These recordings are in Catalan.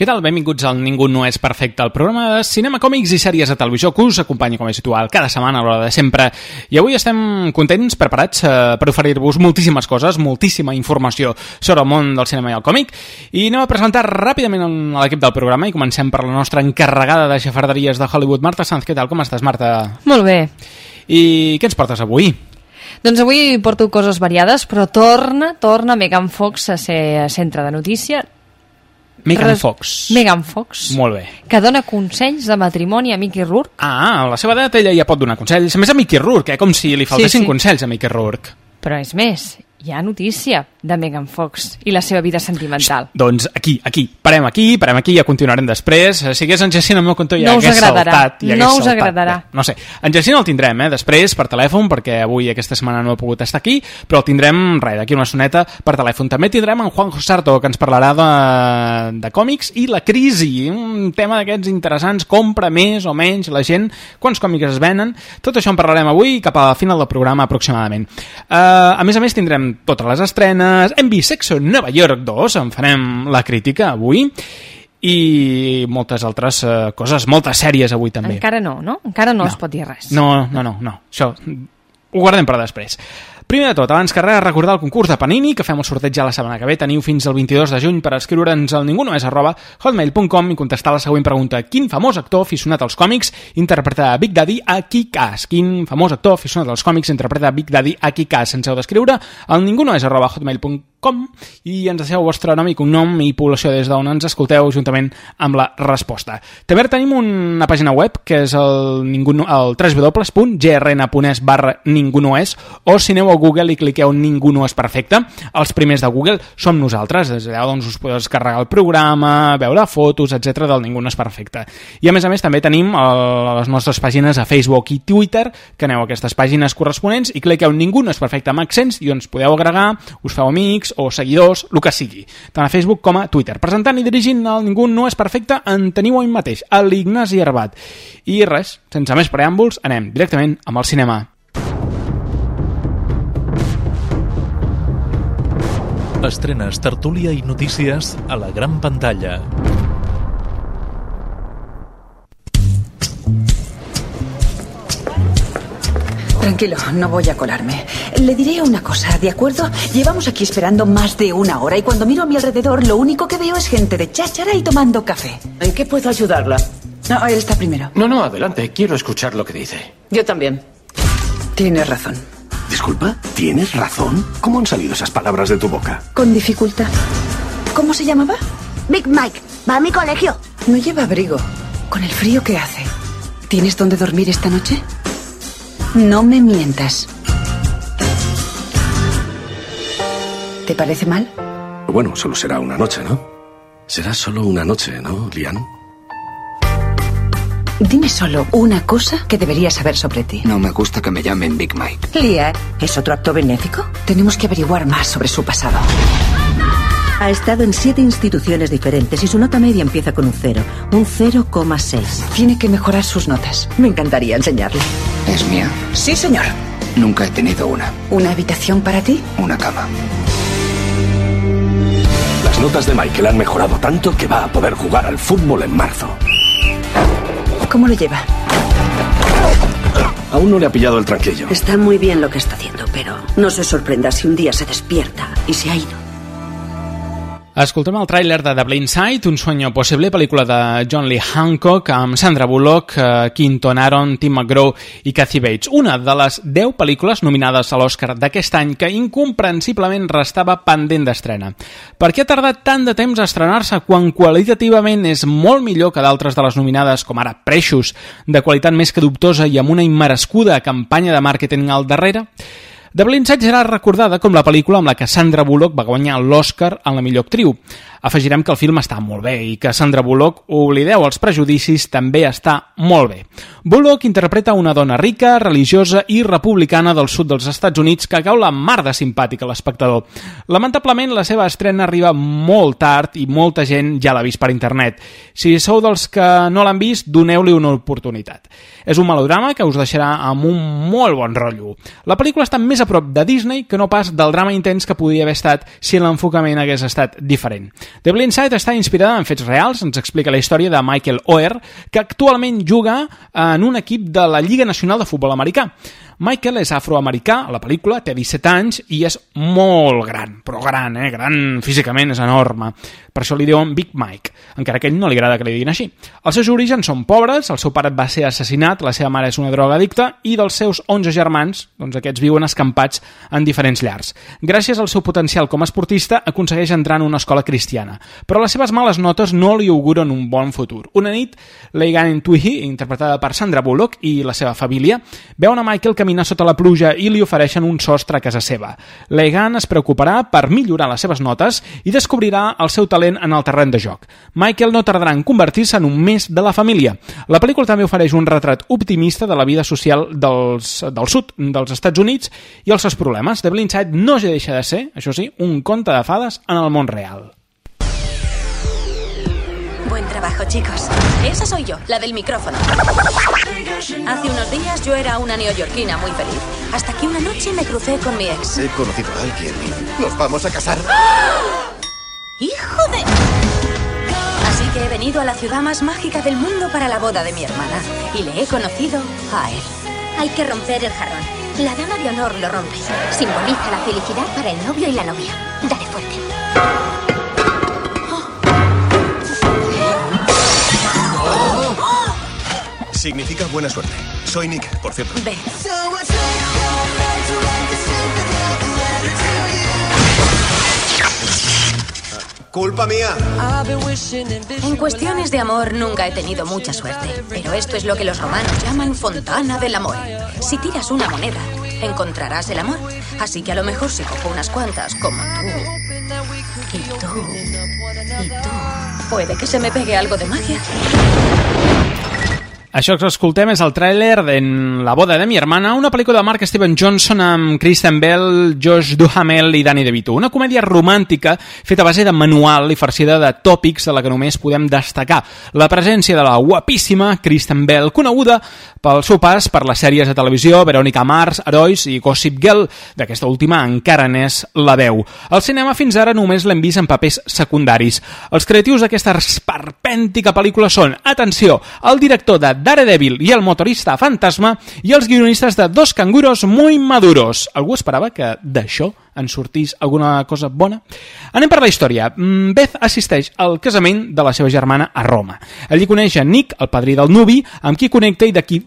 Què tal? Benvinguts al Ningú no és perfecte, el programa de cinema, còmics i sèries de televisió que us acompanya com és habitual cada setmana a l'hora de sempre. I avui estem contents, preparats eh, per oferir-vos moltíssimes coses, moltíssima informació sobre el món del cinema i el còmic. I anem a presentar ràpidament a l'equip del programa i comencem per la nostra encarregada de xafarderies de Hollywood, Marta Sanz. Què tal? Com estàs, Marta? Molt bé. I què ens portes avui? Doncs avui porto coses variades, però torna, torna Megan Fox a ser centre de notícia. Megan Res- Fox. Megan Fox. Molt bé. Que dona consells de matrimoni a Mickey Rourke. Ah, a la seva edat ella ja pot donar consells. A més a Mickey Rourke, eh? com si li faltessin sí. consells a Mickey Rourke. Però és més, hi ha notícia de Megan Fox i la seva vida sentimental. Doncs aquí, aquí, parem aquí, parem aquí, ja continuarem després. Eh, Si hagués en Jacint al meu cantó ja No us hagués agradarà. saltat. Ja hagués No us saltat. agradarà. Bé, no sé, en Jacint el tindrem, eh, després per telèfon, perquè avui aquesta setmana no he pogut estar aquí, però el tindrem, res, d'aquí una soneta per telèfon. També tindrem en Juanjo Sarto, que ens parlarà de, de còmics i la crisi, un tema d'aquests interessants, compra més o menys la gent, quants còmics es venen, tot això en parlarem avui cap a la final del programa aproximadament. Uh, a més a més tindrem totes les estrenes, hem vist Sexo Nova York 2, en farem la crítica avui, i moltes altres uh, coses, moltes sèries avui també. Encara no, no? Encara no, es pot dir res. No, no, no, no. Això ho guardem per després. Primer de tot, abans que res, recordar el concurs de Panini, que fem el sorteig ja la setmana que ve. Teniu fins al 22 de juny per escriure'ns al ningunoes arroba hotmail.com i contestar la següent pregunta. Quin famós actor aficionat als còmics interpreta Big Daddy a Kick-Ass? Quin famós actor aficionat als còmics interpreta Big Daddy a Kick-Ass? Ens heu d'escriure al ningunoes arroba hotmail.com i ens deixeu el vostre nom i cognom i població des d'on ens escolteu juntament amb la resposta. També tenim una pàgina web que és el, el www.grn.es barra ningú no és o si aneu a Google i cliqueu ningú no és perfecte, els primers de Google som nosaltres, des d'allà doncs us podeu descarregar el programa, veure fotos, etc del ningú no és perfecte. I a més a més també tenim el, les nostres pàgines a Facebook i Twitter, que aneu a aquestes pàgines corresponents i cliqueu ningú no és perfecte amb accents i ens podeu agregar, us feu amics o seguidors, el que sigui, tant a Facebook com a Twitter. Presentant i dirigint el Ningú no és perfecte en teniu avui mateix, a l'Ignasi Herbat. I res, sense més preàmbuls, anem directament amb el cinema. Estrenes, tertúlia i notícies a la gran pantalla. Tranquilo, no voy a colarme. Le diré una cosa, ¿de acuerdo? Llevamos aquí esperando más de una hora y cuando miro a mi alrededor lo único que veo es gente de cháchara y tomando café. ¿En qué puedo ayudarla? No, él está primero. No, no, adelante. Quiero escuchar lo que dice. Yo también. Tienes razón. Disculpa, ¿tienes razón? ¿Cómo han salido esas palabras de tu boca? Con dificultad. ¿Cómo se llamaba? Big Mike, va a mi colegio. No lleva abrigo. Con el frío que hace. ¿Tienes dónde dormir esta noche? No me mientas. ¿Te parece mal? Bueno, solo será una noche, ¿no? Será solo una noche, ¿no, Lian? Dime solo una cosa que deberías saber sobre ti. No me gusta que me llamen Big Mike. Liar, ¿es otro acto benéfico? Tenemos que averiguar más sobre su pasado. Ha estado en siete instituciones diferentes y su nota media empieza con un cero, un 0,6. Tiene que mejorar sus notas. Me encantaría enseñarle. Es mía. Sí, señor. Nunca he tenido una. ¿Una habitación para ti? Una cama. Las notas de Michael han mejorado tanto que va a poder jugar al fútbol en marzo. ¿Cómo lo lleva? Aún no le ha pillado el tranquillo. Está muy bien lo que está haciendo, pero no se sorprenda si un día se despierta y se ha ido. Escoltem el tràiler de The Blind Side, un sueño possible, pel·lícula de John Lee Hancock amb Sandra Bullock, eh, Quinton Aaron, Tim McGraw i Kathy Bates. Una de les 10 pel·lícules nominades a l'Oscar d'aquest any que incomprensiblement restava pendent d'estrena. Per què ha tardat tant de temps a estrenar-se quan qualitativament és molt millor que d'altres de les nominades, com ara Preixos, de qualitat més que dubtosa i amb una immerescuda campanya de màrqueting al darrere? The Blind Side serà recordada com la pel·lícula amb la que Sandra Bullock va guanyar l'Oscar en la millor actriu. Afegirem que el film està molt bé i que Sandra Bullock, oblideu els prejudicis, també està molt bé. Bullock interpreta una dona rica, religiosa i republicana del sud dels Estats Units que cau la mar de simpàtica a l'espectador. Lamentablement, la seva estrena arriba molt tard i molta gent ja l'ha vist per internet. Si sou dels que no l'han vist, doneu-li una oportunitat. És un melodrama que us deixarà amb un molt bon rotllo. La pel·lícula està més a prop de Disney que no pas del drama intens que podria haver estat si l'enfocament hagués estat diferent. The Blind Side està inspirada en fets reals, ens explica la història de Michael Oher, que actualment juga en un equip de la Lliga Nacional de Futbol Americà. Michael és afroamericà a la pel·lícula, té 17 anys i és molt gran, però gran, eh? gran físicament, és enorme. Per això li diuen Big Mike, encara que a ell no li agrada que li diguin així. Els seus orígens són pobres, el seu pare va ser assassinat, la seva mare és una drogadicta i dels seus 11 germans, doncs aquests viuen escampats en diferents llars. Gràcies al seu potencial com a esportista aconsegueix entrar en una escola cristiana, però les seves males notes no li auguren un bon futur. Una nit, Leigan Twihi, interpretada per Sandra Bullock i la seva família, veuen a Michael que caminar sota la pluja i li ofereixen un sostre a casa seva. Legan es preocuparà per millorar les seves notes i descobrirà el seu talent en el terreny de joc. Michael no tardarà en convertir-se en un més de la família. La pel·lícula també ofereix un retrat optimista de la vida social dels, del sud dels Estats Units i els seus problemes. The Blind no deixa de ser, això sí, un conte de fades en el món real. Trabajo, chicos. Esa soy yo, la del micrófono. Hace unos días yo era una neoyorquina muy feliz. Hasta que una noche me crucé con mi ex. He conocido a alguien. ¿Nos vamos a casar? ¡Hijo de...! Así que he venido a la ciudad más mágica del mundo para la boda de mi hermana. Y le he conocido a él. Hay que romper el jarrón. La dama de honor lo rompe. Simboliza la felicidad para el novio y la novia. Dale fuerte. Significa buena suerte. Soy Nick, por cierto. Ve. Culpa mía. En cuestiones de amor nunca he tenido mucha suerte, pero esto es lo que los romanos llaman fontana del amor. Si tiras una moneda, encontrarás el amor. Así que a lo mejor si cojo unas cuantas, como tú, y tú, y tú, puede que se me pegue algo de magia. Això que escoltem és el tràiler de La boda de mi hermana, una pel·lícula de Mark Steven Johnson amb Kristen Bell, Josh Duhamel i Danny DeVito. Una comèdia romàntica feta a base de manual i farcida de tòpics de la que només podem destacar la presència de la guapíssima Kristen Bell, coneguda pel seu pas per les sèries de televisió Veronica Mars, Herois i Gossip Girl. D'aquesta última encara n'és la veu. Al cinema fins ara només l'hem vist en papers secundaris. Els creatius d'aquesta esperpèntica pel·lícula són, atenció, el director de Daredevil i el motorista fantasma i els guionistes de Dos canguros muy maduros. Algú esperava que d'això en sortís alguna cosa bona? Anem per la història. Mm, Beth assisteix al casament de la seva germana a Roma. Allí coneix a Nick, el padrí del nuvi, amb qui connecta i d'aquí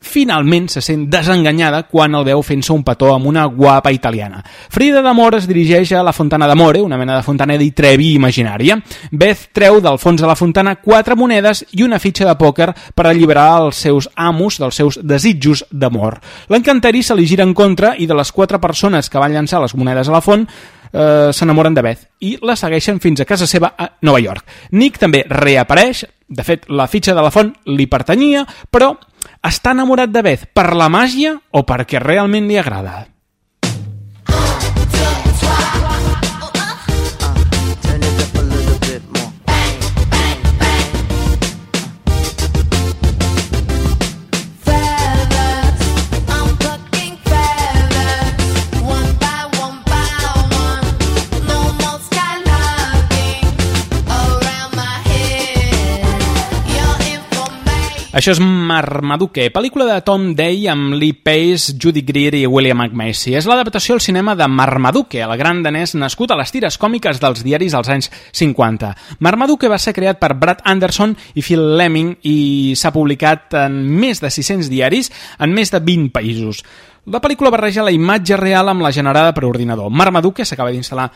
finalment se sent desenganyada quan el veu fent-se un petó amb una guapa italiana. Frida d'Amor es dirigeix a la Fontana d'Amore, una mena de fontana di Trevi imaginària. Beth treu del fons de la fontana quatre monedes i una fitxa de pòquer per alliberar els seus amos dels seus desitjos d'amor. L'encanteri se li gira en contra i de les quatre persones que van llançar les monedes a la font eh, s'enamoren de Beth i la segueixen fins a casa seva a Nova York. Nick també reapareix, de fet la fitxa de la font li pertanyia, però està enamorat de Beth per la màgia o perquè realment li agrada? Això és Marmaduke, pel·lícula de Tom Day amb Lee Pace, Judy Greer i William McMacy. És l'adaptació al cinema de Marmaduke, el gran danès nascut a les tires còmiques dels diaris als anys 50. Marmaduke va ser creat per Brad Anderson i Phil Lemming i s'ha publicat en més de 600 diaris en més de 20 països. La pel·lícula barreja la imatge real amb la generada per ordinador. Marmaduke s'acaba d'instal·lar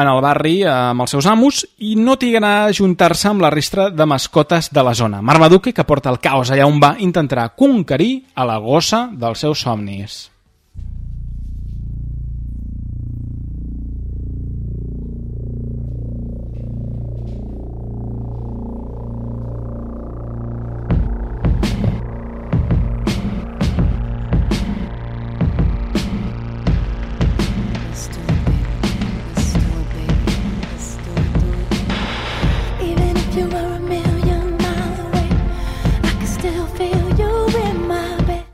en el barri eh, amb els seus amos i no trigarà a ajuntar-se amb la ristra de mascotes de la zona. Marmaduke, que porta el caos allà on va, intentarà conquerir a la gossa dels seus somnis.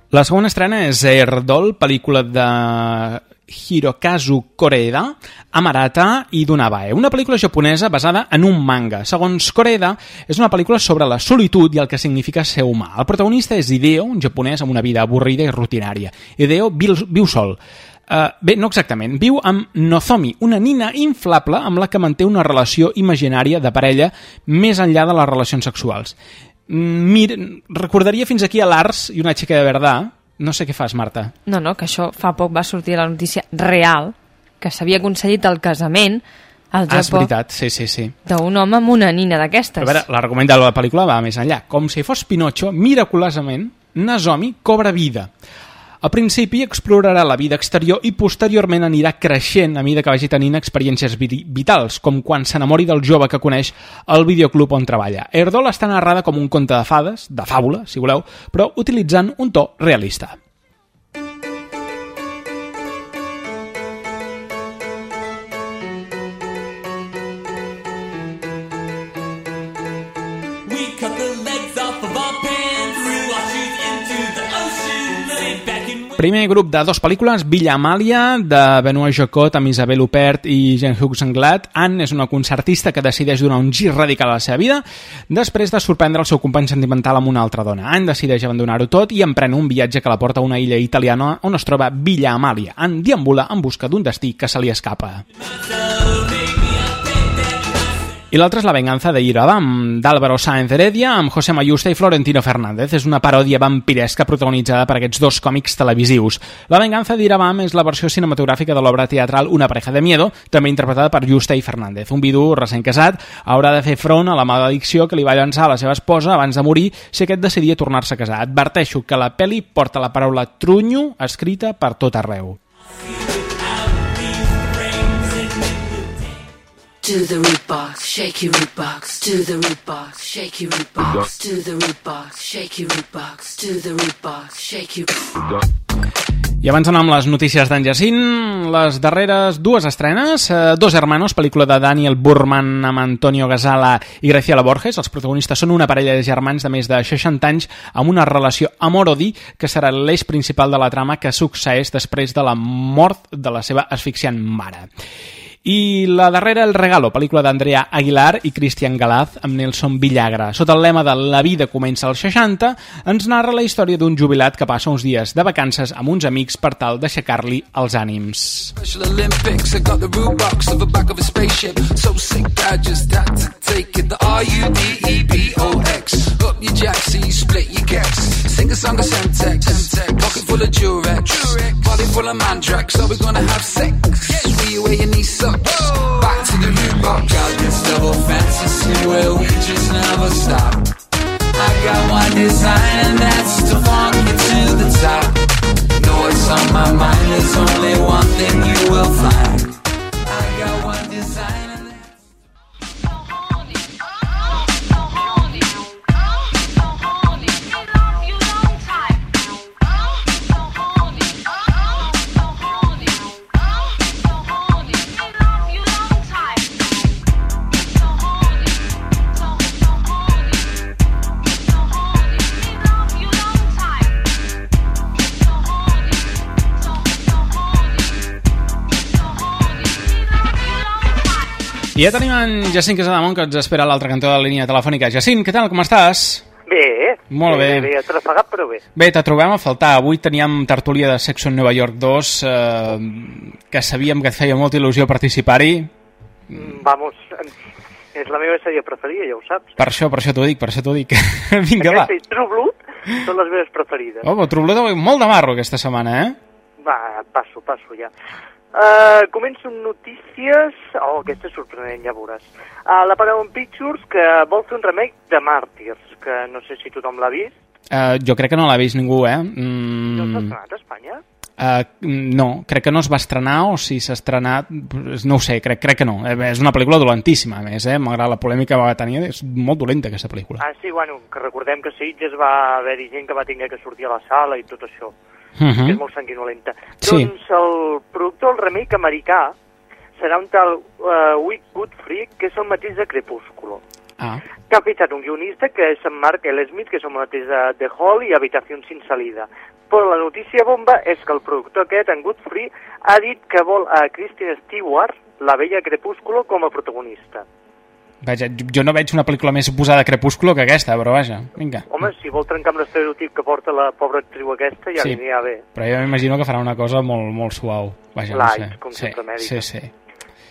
La segona estrena és Erdol, pel·lícula de Hirokazu Koreeda, Amarata i Dunabae, una pel·lícula japonesa basada en un manga. Segons Koreeda, és una pel·lícula sobre la solitud i el que significa ser humà. El protagonista és Hideo, un japonès amb una vida avorrida i rutinària. Hideo viu, viu sol. Uh, bé, no exactament. Viu amb Nozomi, una nina inflable amb la que manté una relació imaginària de parella més enllà de les relacions sexuals. Mir, recordaria fins aquí a l'Ars i una xica de verdà. No sé què fas, Marta. No, no, que això fa poc va sortir la notícia real, que s'havia aconseguit el casament al Japó ah, és veritat, sí, sí, sí. d'un home amb una nina d'aquestes. A veure, l'argument de la pel·lícula va més enllà. Com si fos Pinocho, miraculosament, Nazomi cobra vida. Al principi explorarà la vida exterior i posteriorment anirà creixent a mesura que vagi tenint experiències vitals, com quan s'enamori del jove que coneix al videoclub on treballa. Erdol està narrada com un conte de fades, de fàbula, si voleu, però utilitzant un to realista. Primer grup de dos pel·lícules, Villa Amàlia, de Benoit Jocot amb Isabel Huppert i Jean-Hugues Senglat. Anne és una concertista que decideix donar un gir radical a la seva vida després de sorprendre el seu company sentimental amb una altra dona. Anne decideix abandonar-ho tot i emprèn un viatge que la porta a una illa italiana on es troba Villa Amàlia. Anne diambula en busca d'un destí que se li escapa. I l'altre és La venganza de Irabam, d'Álvaro Sáenz Heredia, amb José Mayusta i Florentino Fernández. És una paròdia vampiresca protagonitzada per aquests dos còmics televisius. La venganza de Irabam és la versió cinematogràfica de l'obra teatral Una pareja de miedo, també interpretada per Justa i Fernández. Un vidu recent casat haurà de fer front a la maledicció que li va llançar la seva esposa abans de morir si aquest decidia tornar-se a casar. Adverteixo que la peli porta la paraula trunyo escrita per tot arreu. To the root box, shake your root box. To the root box, shake your root box. To the root box, shake your root box. To the root box, shake your. I abans d'anar amb les notícies d'en Jacint, les darreres dues estrenes, eh, Dos Hermanos, pel·lícula de Daniel Burman amb Antonio Gasala i Graciela Borges. Els protagonistes són una parella de germans de més de 60 anys amb una relació amor-odi que serà l'eix principal de la trama que succeeix després de la mort de la seva asfixiant mare. I la darrera, El regalo, pel·lícula d'Andrea Aguilar i Cristian Galaz amb Nelson Villagra. Sota el lema de La vida comença als 60, ens narra la història d'un jubilat que passa uns dies de vacances amb uns amics per tal d'aixecar-li els ànims. So Up your jack so you split your gex Sing a song of Semtex. Pocket full of Durex. Body full of Mandrax So we're gonna have sex yes. You where your knees suck Back to the root this double fantasy where we just never stop I got one design and that's to you to the top on my mind, there's only one thing you will find I ja tenim en Jacint Casademont que ens espera a l'altre cantó de la línia telefònica. Jacint, què tal, com estàs? Bé, Molt bé. bé, bé, atrafegat però bé. Bé, te trobem a faltar. Avui teníem tertúlia de Sexo en Nova York 2, eh, que sabíem que et feia molta il·lusió participar-hi. Mm, Vamos, és la meva sèrie preferida, ja ho saps. Per això, per això t'ho dic, per això t'ho dic. Vinga, va. Aquesta i True Blood són les meves preferides. Oh, però True Blood, molt de marro aquesta setmana, eh? Va, passo, passo ja. Uh, començo amb notícies... Oh, aquesta és sorprenent, ja veuràs. Uh, la Paramount Pictures, que vol fer un remake de Màrtirs, que no sé si tothom l'ha vist. Uh, jo crec que no l'ha vist ningú, eh? No s'ha Mm, estrenat a Espanya? uh, no, crec que no es va estrenar, o si s'ha estrenat, no ho sé, crec, crec que no. És una pel·lícula dolentíssima, a més, eh? Malgrat la polèmica que va tenir, és molt dolenta aquesta pel·lícula. Ah, sí, bueno, que recordem que Sitges va haver-hi gent que va tenir que sortir a la sala i tot això. Mhm. que és molt sanguinolenta. Sí. Doncs el productor, el remake americà, serà un tal uh, Wick Goodfree, que és el mateix de Crepúsculo. Ah, que ha fitxat un guionista que és en Mark L. Smith, que és el mateix de The Hall i Habitació sin salida. Però la notícia bomba és que el productor aquest, en Godfrey, ha dit que vol a Kristen Stewart, la vella Crepúsculo, com a protagonista. Vaja, jo- no veig una pel·lícula més posada a Crepúsculo que aquesta, però vaja, vinga. Home, si vol trencar amb l'estereotip que porta la pobra actriu aquesta, ja Sí. li anirà bé. Però jo m'imagino que farà una cosa molt, molt suau. Vaja, Light, no sé. com sí, sempre mèdica. sí, sí.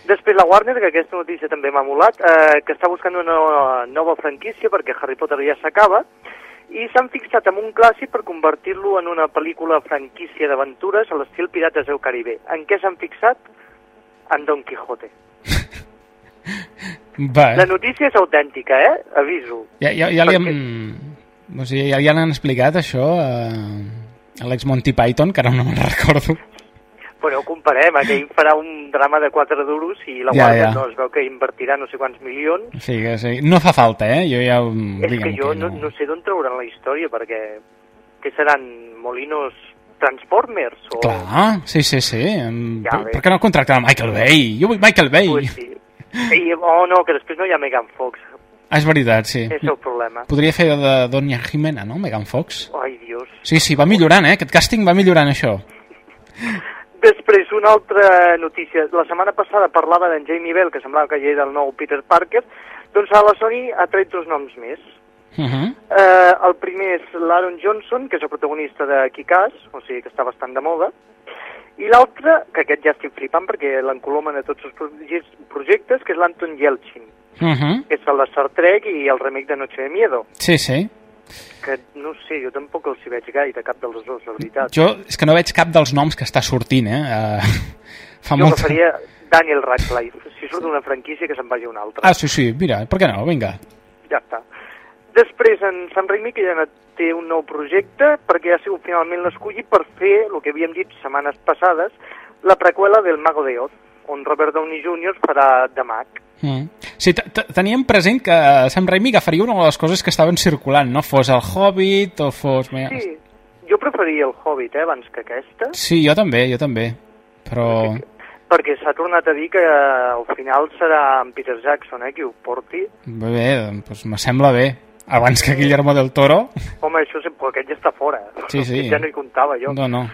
Després la Warner, que aquesta notícia també m'ha molat, eh, que està buscant una nova franquícia perquè Harry Potter ja s'acaba, i s'han fixat en un clàssic per convertir-lo en una pel·lícula franquícia d'aventures a l'estil Pirates del Caribe. En què s'han fixat? En Don Quijote. Va, La notícia és autèntica, eh? Aviso. ja, ja, ja li hem... O sigui, ja, ja l'han explicat això a, a l'ex Monty Python, que ara no me'n recordo. Però ho comparem, aquell farà un drama de 4 duros i la Ja, Warner ja. no es veu que invertirà no sé quants milions. Sí, que sí. No fa falta, eh? Jo ja... És digue'm que jo no, no sé d'on trauran la història, perquè què seran molinos Transformers? O... Clar, sí, sí, sí. Ja per, per què no contracten a Michael Bay? Jo vull Michael Bay. Pues sí. I, oh no, que després no hi ha Megan Fox. Ah, és veritat, sí. És el problema. Podria fer de Doña Jimena, no? Megan Fox. Ai, Dios. Sí, sí, va millorant, eh? Aquest càsting va millorant, això. Després, una altra notícia. La setmana passada parlava d'en Jamie Bell, que semblava que hi era el nou Peter Parker. Doncs a la Sony ha tret dos noms més. Uh -huh. Eh, el primer és l'Aaron Johnson, que és el protagonista de Kick-Ass, o sigui que està bastant de moda, i l'altre, que aquest ja estic flipant perquè l'encolomen a tots els proje- projectes, que és l'Anton Yelchin, Uh -huh. que és el de Star Trek i el remake de Noche de Miedo, Sí, sí. que no sé, jo tampoc els hi veig gaire, cap dels dos, la veritat. Jo és que no veig cap dels noms que està sortint, eh? Uh, fa jo molt... agafaria Daniel Radcliffe, si surt d'una franquícia que se'n vagi a una altra. Ah, sí, sí, mira, per què no? Vinga. Ja està. Després, en Sam Raimi, que ja no té un nou projecte, perquè ha sigut finalment l'escollit per fer, el que havíem dit setmanes passades, la preqüela del Mago de Oz, on Robert Downey Jr. farà de mag. Mm. Sí, teníem present que Sam Raimi agafaria una de les coses que estaven circulant, no? Fos el Hobbit o fos... Sí, jo preferia el Hobbit, eh, abans que aquesta, Sí, jo també, jo també. Però... perquè s'ha tornat a dir que al final serà en Peter Jackson, eh, qui ho porti. Bé, bé doncs me sembla bé. Abans que Guillermo del Toro... Home, això sempre, aquest ja està fora. Sí, sí. Ja no hi comptava jo. No, no.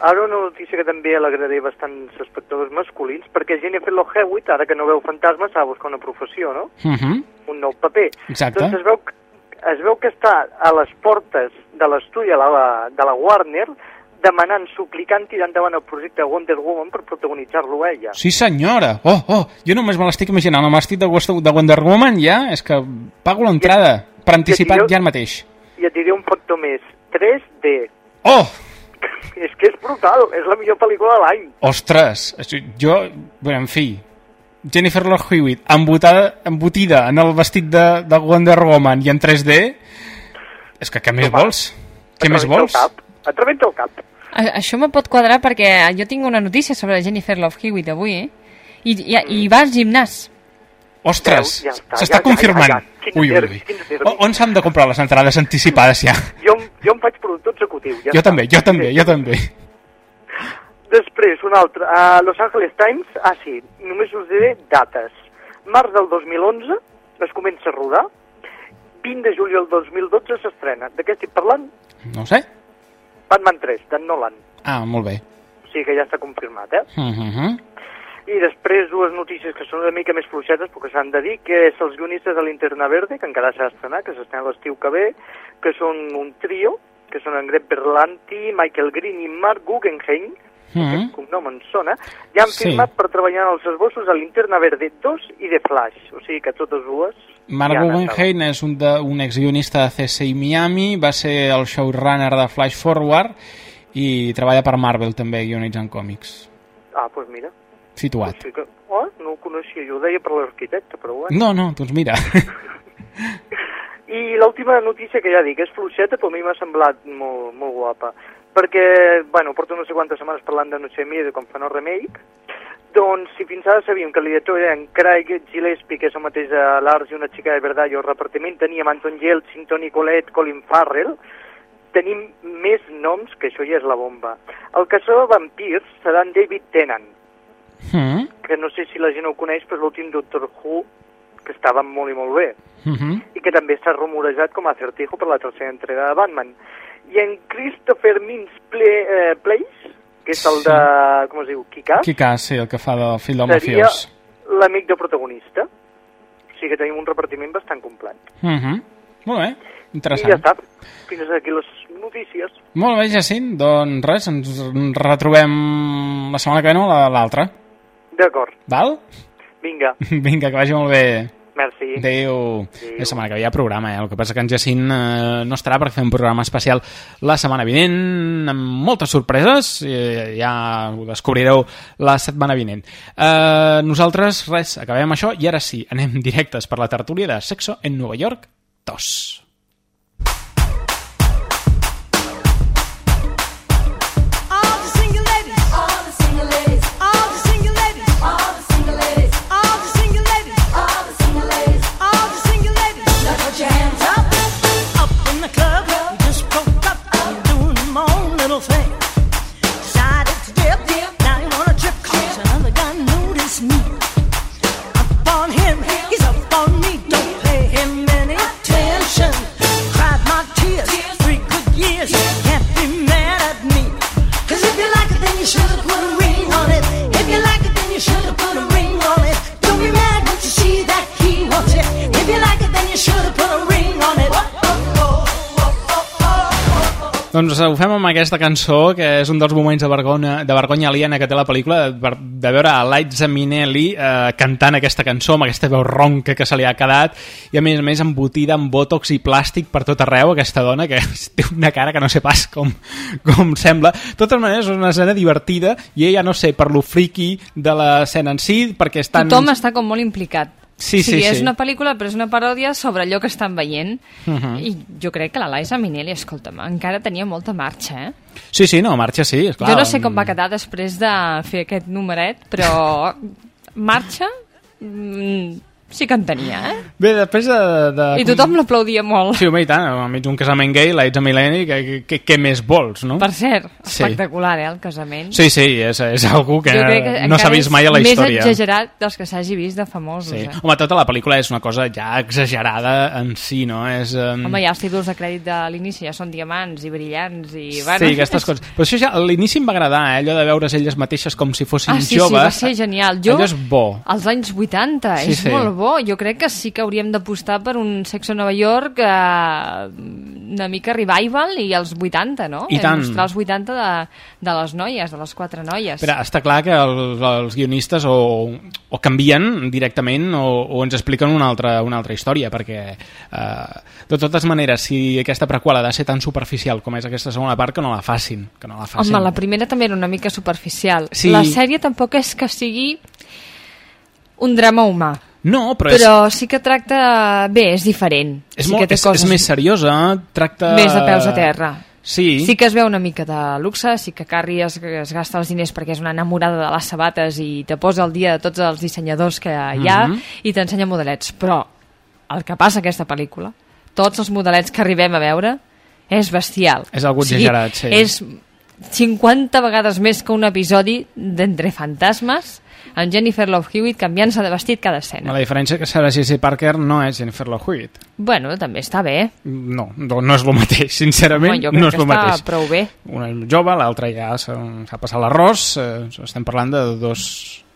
Ara una notícia que també alegraria bastants espectadors masculins, perquè Jennifer Love Hewitt, ara que no veu fantasmes, ha de buscar una professió, no? Uh -huh. Un nou paper. Exacte. Doncs es veu, es veu que està a les portes de l'estudi de la, de la Warner demanant, suplicant tirar endavant el projecte Wonder Woman per protagonitzar-lo ella. Sí, senyora! Oh, oh, jo només me l'estic imaginant, amb l'estic de, de Wonder Woman ja, és que pago l'entrada per anticipat direu- ja el mateix. I et diré un factor més, 3D. Oh! És que és brutal, és la millor pel·lícula de l'any. Ostres, això- jo, bé, en fi, Jennifer Love Hewitt embotada, embotida en el vestit de, de Wonder Woman i en 3D, és que què més vols? Què més vols? Et rebenta el cap. A- Això me pot quadrar perquè jo tinc una notícia sobre Jennifer Love Hewitt avui, eh? I, i, i va al gimnàs. Ostres, Ja està, s'està ja, ja, confirmant. ja, ja. Quins Ui, ui, ui. O- On s'han de comprar les entrades anticipades ja? Jo, jo em faig productor executiu. Ja Jo està. també, jo també, jo també. Després, un altre. A Los Angeles Times, ah sí, només us diré dates. Març del 2011 es comença a rodar, 20 de juliol del 2012 s'estrena. De què estic parlant? No sé. Batman 3, d'en Nolan. Ah, molt bé. O sigui que ja està confirmat, eh? Uh -huh. I després dues notícies que són una mica més fluixetes, perquè s'han de dir, que és els guionistes de l'Interna Verde, que encara s'ha d'estrenar, que s'estrena l'estiu que ve, que són un trio, que són en Greg Berlanti, Michael Green i Mark Guggenheim, Mm. aquest cognom em sona, ja han Sí. firmat per treballar en els esbossos a l'Interna Verde 2 i de Flash, o sigui que totes dues... Mark ja Guggenheim és un, de, un exguionista de CSI Miami, va ser el showrunner de Flash Forward i treballa per Marvel també, guionitzant còmics. Ah, doncs pues mira. Situat. Que... Oh, no ho coneixia, jo ho deia per l'arquitecte, però bueno. No, no, doncs mira. I l'última notícia que ja dic, és fluixeta, però a mi m'ha semblat molt, molt guapa. Perquè, bueno, porto no sé quantes setmanes parlant de Noche Miedo com fan el remake, doncs si fins ara sabíem que el director era en Craig Gillespie, que és el mateix de Lars i una xica de verdad, i el repartiment teníem Anton Yelchin, Toni Collette, Colin Farrell, tenim més noms, que això ja és la bomba. El caçador de vampirs serà en David Tennant, Mm. que no sé si la gent ho coneix, però és l'últim Doctor Who, que estava molt i molt bé Mm -hmm. i que també s'ha rumorejat com a acertijo per la tercera entrega de Batman. I en Christopher Mintz Play, eh, Place, que és el de, com es diu, Kikas, Kikas, sí, el que fa del fill del seria mafiós. l'amic del protagonista. O sigui que tenim un repartiment bastant complet. Mm -hmm. Molt bé, I interessant. ja està. Fins aquí les notícies. Molt bé, Jacint, doncs res, ens retrobem la setmana que ve, no? La- L'altra. D'acord. Val? Vinga, Vinga, que vagi molt bé. merci. Adéu. La setmana que ve hi ha programa, eh? El que passa que en Jacint eh, no estarà perquè fem un programa especial la setmana vinent, amb moltes sorpreses, eh, ja ho descobrireu la setmana vinent. Eh, nosaltres, res, acabem això i ara sí, anem directes per la tertúlia de Sexo en Nova York 2. You Doncs ho fem amb aquesta cançó, que és un dels moments de vergonya, de vergonya aliena que té la pel·lícula, de, de veure a Liza Minnelli eh, cantant aquesta cançó amb aquesta veu ronca que se li ha quedat, i a més a més embotida amb botox i plàstic per tot arreu, aquesta dona, que té una cara que no sé pas com, com sembla. De totes maneres, és una escena divertida, i ella, no sé, per lo friki de l'escena en si, perquè estan... Tothom està com molt implicat. Sí, sigui, sí, és sí. una pel·lícula, però és una paròdia sobre allò que estan veient. Uh -huh. I jo crec que la Liza Minnelli, escolta'm, encara tenia molta marxa, eh? Sí, sí, no, marxa sí, esclar. jo no sé com va quedar després de fer aquest numeret, però marxa mm, sí que en tenia, eh? Bé, després de... de... I tothom l'aplaudia molt. Sí, home, i tant, enmig d'un casament gay, la Liza Minnelli, què, més vols, no? Per cert, Sí. espectacular, eh, el casament. Sí, sí, és, és algú que, que no s'ha vist mai a la és història. Més exagerat dels que s'hagi vist de famosos, Sí. eh? Home, tota la pel·lícula és una cosa ja exagerada en si, no? És, um... Home, ja els títols de crèdit de l'inici ja són diamants i brillants i... Bueno, Sí, aquestes coses. Però això ja, a l'inici em va agradar, eh? allò de veure's elles mateixes com si fossin Ah, sí, joves. sí, va ser genial. Jo, Allò és bo. als anys 80, Sí, és sí. molt bo. Jo crec que sí que hauríem d'apostar per un Sexo Nova York eh, una mica revival i els 80, no? I Eh, tant. Mostrar els 80 de, de les noies, de les quatre noies. Però està clar que els, els guionistes o, o canvien directament o, o ens expliquen una altra, una altra història, perquè eh, de totes maneres, si aquesta prequela ha de ser tan superficial com és aquesta segona part, que no la facin. Que no la facin. Home, la primera també era una mica superficial. Sí. La sèrie tampoc és que sigui un drama humà. No, però, Però sí que tracta... Bé, és diferent. és, és, sí molt, que té és, coses és més seriosa, tracta... més de peus a terra. Sí. Sí que es veu una mica de luxe, sí que Carrie es, es gasta els diners perquè és una enamorada de les sabates i te posa al dia de tots els dissenyadors que hi ha Mhm. i t'ensenya modelets. Però el que passa a aquesta pel·lícula, tots els modelets que arribem a veure, és bestial. És algú exagerat, sí. És 50 vegades més que un episodi d'Entre Fantasmes amb Jennifer Love Hewitt canviant-se de vestit cada escena. La diferència que Sarah J.C. Parker no és Jennifer Love Hewitt. Bueno, també està bé. No, no, no és el mateix, sincerament, Home, jo crec no és que està mateix. prou bé. Una és jove, l'altra ja s'ha passat l'arròs, eh, estem parlant de dos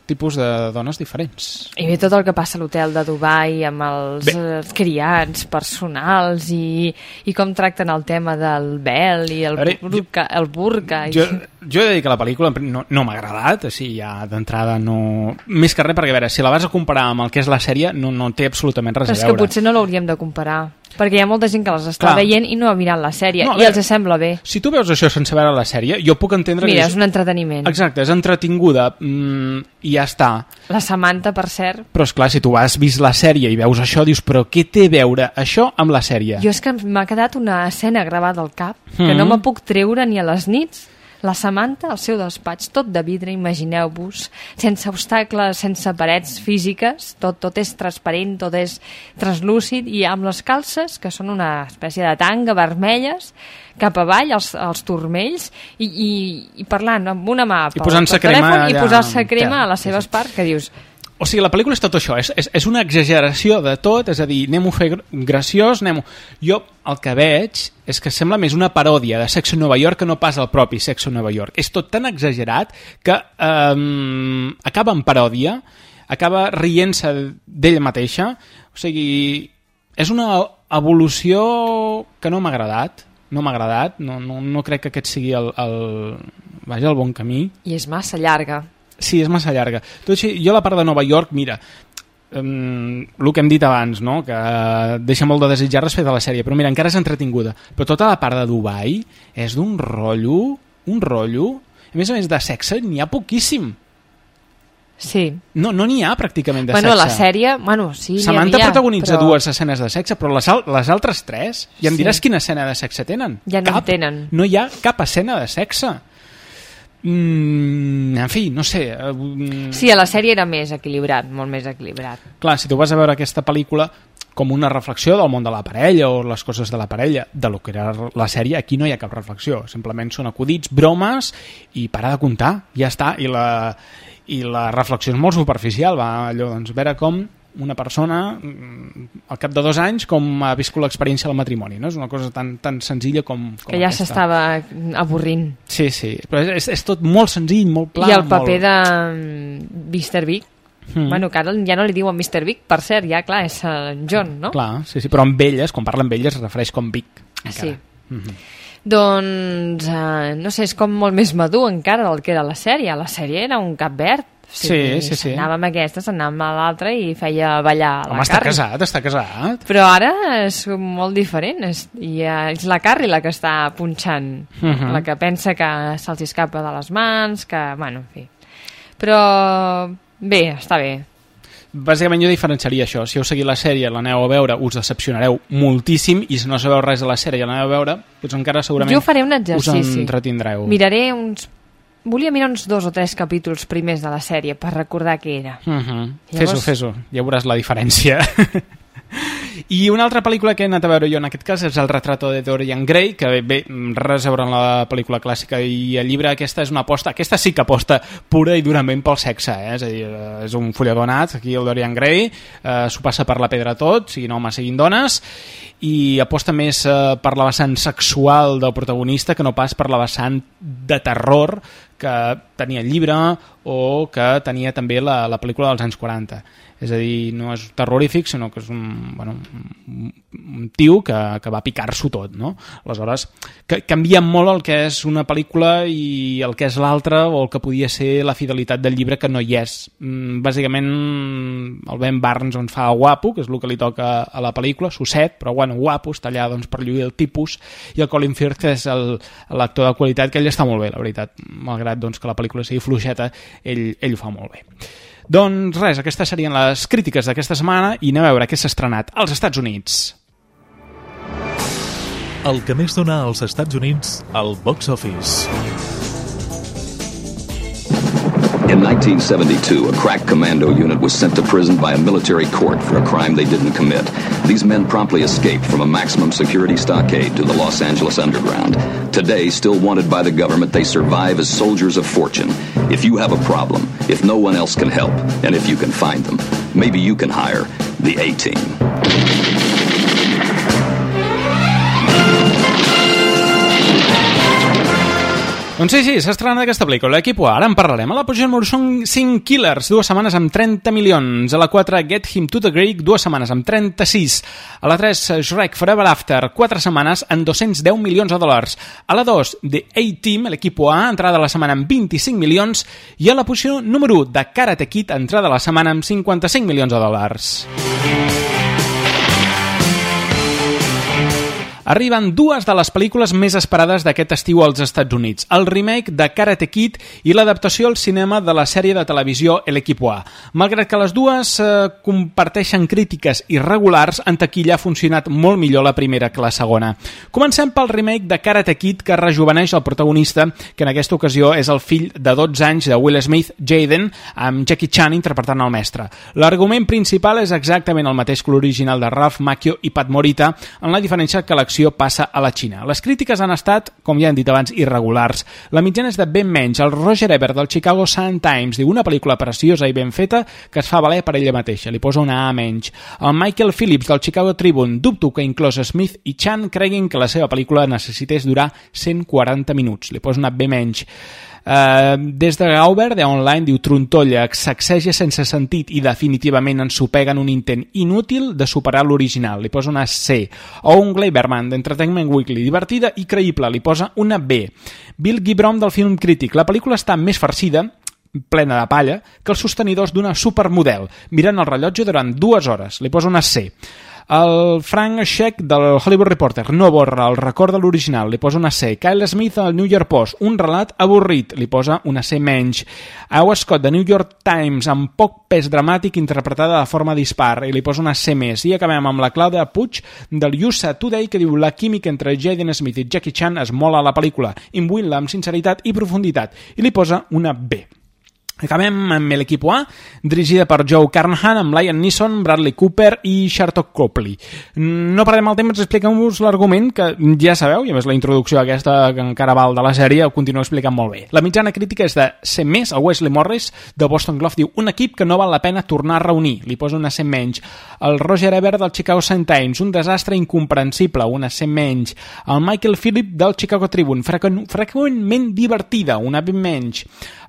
tipus de dones diferents. I bé tot el que passa a l'hotel de Dubai amb els, Bé. els criats personals i, i com tracten el tema del vel i el veure, burca, el burca i... Jo, jo he de dir que la pel·lícula no, no m'ha agradat, o sigui, ja d'entrada no... Més que res, perquè a veure, si la vas a comparar amb el que és la sèrie, no, no té absolutament res Però és a que veure. potser no l'hauríem de comparar perquè hi ha molta gent que les està Clar. veient i no ha mirat la sèrie No, a i veure, els sembla bé Si tu veus això sense veure la sèrie, jo puc entendre Mira, que... és un entreteniment Exacte, és entretinguda mm, i ja està. la Samantha, per cert Però és clar, si tu has vist la sèrie i veus això, dius, però què té a veure això amb la sèrie? Jo és que m'ha quedat una escena gravada al cap que Mhm. no me puc treure ni a les nits. La Samantha, al seu despatx, tot de vidre, imagineu-vos, sense obstacles, sense parets físiques, tot, tot és transparent, tot és translúcid, i amb les calces, que són una espècie de tanga vermelles, cap avall, els, els turmells, i, i, i parlant amb una mà I pel, posant-se pel telèfon crema i posar-se crema a les seves parts, que dius, O sigui, la pel·lícula és tot això, és, és, és una exageració de tot, és a dir, anem-ho a fer gr- graciós, anem Jo el que veig és que sembla més una paròdia de Sexo Nova York que no pas el propi Sexo Nova York. És tot tan exagerat que eh, acaba en paròdia, acaba rient-se d'ella mateixa, o sigui, és una evolució que no m'ha agradat, no m'ha agradat, no, no, no crec que aquest sigui el, el, vaja, el bon camí. i és massa llarga. Sí, és massa llarga. Tot així, jo la part de Nova York, mira, um, el que hem dit abans, no? que deixa molt de desitjar respecte a la sèrie, però mira, encara és entretinguda. Però tota la part de Dubai és d'un rotllo, un rotllo, a més a més de sexe n'hi ha poquíssim. Sí. No no n'hi ha pràcticament de bueno, sexe. la sèrie, bueno, sí, Samantha havia, protagonitza però... dues escenes de sexe, però les, al les altres tres, ja em Sí. diràs quina escena de sexe tenen. Ja no cap. tenen. No hi ha cap escena de sexe. Mm, en fi, no sé. eh, mm, Sí, a la sèrie era més equilibrat, molt més equilibrat. Clar, si tu vas a veure aquesta pel·lícula com una reflexió del món de la parella o les coses de la parella, de lo que era la sèrie, aquí no hi ha cap reflexió. Simplement són acudits, bromes i para de comptar, ja està. I la, i la reflexió és molt superficial, va allò, doncs, veure com una persona, mm, al cap de dos anys, com ha viscut l'experiència del matrimoni, no? És una cosa tan, tan senzilla com, com que ja s'estava avorrint. Sí, sí, però és, és tot molt senzill, molt pla. I el paper molt... de mm, Mr. Big, Mm. bueno, que ara ja no li diuen Mr. Big, per cert, ja clar, és en John, no? Clar, sí, sí, però amb elles, quan parla amb elles, es refereix com Vic. Sí. Mm -hmm. Doncs, eh, no sé, és com molt més madur encara del que era la sèrie. La sèrie era un cap verd. Sí, sí, sí. Anava amb aquesta, s'anava amb l'altra i feia ballar Home, la està Carrie. casat, està casat. Però ara és molt diferent. És, i, eh, és la Carrie la que està punxant. Mhm. La que pensa que se'ls escapa de les mans, que... Bueno, en fi. Però bé, està bé. Bàsicament jo diferenciaria això. Si heu seguit la sèrie, l'aneu a veure, us decepcionareu moltíssim i si no sabeu res de la sèrie i l'aneu a veure, doncs encara segurament Jo faré un us exercici. entretindreu. Miraré uns... Volia mirar uns dos o tres capítols primers de la sèrie per recordar què era. Uh -huh. Llavors- Fes-ho, fes-ho, ja veuràs la diferència. I una altra pel·lícula que he anat a veure jo en aquest cas és El retrato de Dorian Gray, que bé, res a veure la pel·lícula clàssica i el llibre, aquesta és una aposta, aquesta sí que aposta pura i durament pel sexe, eh? és a dir, eh, és un fulledonat, aquí el Dorian Gray, eh, s'ho passa per la pedra tot, siguin homes, siguin dones, i aposta més eh, per la vessant sexual del protagonista que no pas per la vessant de terror que tenia el llibre o que tenia també la, la pel·lícula dels anys 40 és a dir, no és terrorífic sinó que és un, bueno, un, un tio que, que va picar-s'ho tot no? aleshores, que canvia molt el que és una pel·lícula i el que és l'altra o el que podia ser la fidelitat del llibre que no hi és. Mm, bàsicament el Ben Barnes on fa guapo, que és el que li toca a la pel·lícula, Susset, però bueno, guapo està allà doncs, per lluir el tipus i el Colin Firth que és l'actor de qualitat que ell està molt bé, la veritat. Malgrat doncs, que la pel·lícula sigui fluixeta ell, ell ho fa molt bé doncs res, aquestes serien les crítiques d'aquesta setmana i anem a veure què s'ha estrenat als Estats Units. El que més dona als Estats Units al box office. In 1972, a crack commando unit was sent to prison by a military court for a crime they didn't commit. These men promptly escaped from a maximum security stockade to the Los Angeles underground. Today, still wanted by the government, they survive as soldiers of fortune. If you have a problem, if no one else can help, and if you can find them, maybe you can hire the A-Team. Doncs sí, sí, s'ha estrenat aquesta pel·lícula, l'equip A, ara en parlarem. A la posició número són 5 Killers, dues setmanes amb 30 milions. A la 4, Get Him to the Greek, dues setmanes amb 36. A la 3, Shrek Forever After, 4 setmanes amb 210 milions de dòlars. A la 2, The A-Team, l'equip A, entrada la setmana amb 25 milions. I a la posició número 1, de Karate Kid, entrada la setmana amb 55 milions de dòlars. Arriben dues de les pel·lícules més esperades d'aquest estiu als Estats Units, el remake de Karate Kid i l'adaptació al cinema de la sèrie de televisió El Equipo A. Malgrat que les dues eh, comparteixen crítiques irregulars, en taquilla ha funcionat molt millor la primera que la segona. Comencem pel remake de Karate Kid que rejuveneix el protagonista, que en aquesta ocasió és el fill de 12 anys de Will Smith, Jaden, amb Jackie Chan interpretant el mestre. L'argument principal és exactament el mateix que l'original de Ralph Macchio i Pat Morita, en la diferència que l'acció passa a la Xina. Les crítiques han estat, com ja hem dit abans, irregulars. La mitjana és de ben menys. El Roger Ebert del Chicago Sun-Times diu una pel·lícula preciosa i ben feta que es fa valer per ella mateixa. Li posa una A menys. El Michael Phillips del Chicago Tribune dubto que inclòs Smith i Chan creguin que la seva pel·lícula necessités durar 140 minuts. Li posa una B menys. Uh, des de Gauber, de Online, diu Trontolla, sacseja sense sentit i definitivament ensopega en un intent inútil de superar l'original, li posa una C. O un Gleiberman, d'Entertainment Weekly, divertida i creïble, li posa una B. Bill Gibron, del film crític, la pel·lícula està més farcida, plena de palla, que els sostenidors d'una supermodel, mirant el rellotge durant dues hores, li posa una C. El Frank Sheck del Hollywood Reporter no borra el record de l'original, li posa una C. Kyle Smith al New York Post, un relat avorrit, li posa una C menys. Iowa Scott de New York Times amb poc pes dramàtic interpretada de forma dispar i li posa una C més. I acabem amb la Clàudia Puig del USA Today que diu la química entre Jaden Smith i Jackie Chan es mola a la pel·lícula, imbuint-la amb sinceritat i profunditat i li posa una B. Acabem amb l'equip A, dirigida per Joe Carnahan, amb Liam Neeson, Bradley Cooper i Shartok Copley. No perdem el temps, expliquem-vos l'argument, que ja sabeu, i a més la introducció aquesta que encara val de la sèrie ho continuo explicant molt bé. La mitjana crítica és de ser més, el Wesley Morris, de Boston Globe, diu un equip que no val la pena tornar a reunir, li posa una C menys. El Roger Ebert del Chicago Sun-Times, un desastre incomprensible, una C menys. El Michael Phillip del Chicago Tribune, freqüent, freqüentment divertida, una B menys.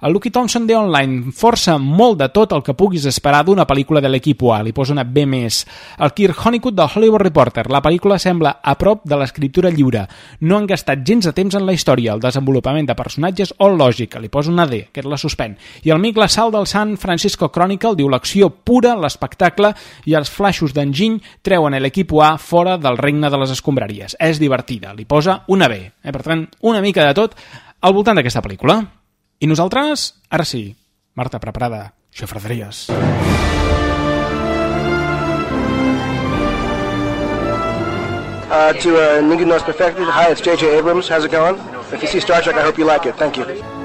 El Lucky Thompson de Online força molt de tot el que puguis esperar d'una pel·lícula de l'equip A, li posa una B més. El Kirk Honeycutt del Hollywood Reporter, la pel·lícula sembla a prop de l'escriptura lliure. No han gastat gens de temps en la història, el desenvolupament de personatges o lògica, li posa una D, que la suspèn. I el Mick Lassal del San Francisco Chronicle diu l'acció pura, l'espectacle i els flaixos d'enginy treuen l'equip A fora del regne de les escombraries. És divertida, li posa una B. Eh? Per tant, una mica de tot al voltant d'aquesta pel·lícula. I nosaltres, ara sí, Marta, preparada, xafraderies. Uh, to uh, Ningu Knows Perfected, hi, it's J.J. Abrams. How's it going? If you see Star Trek, I hope you like it. Thank you.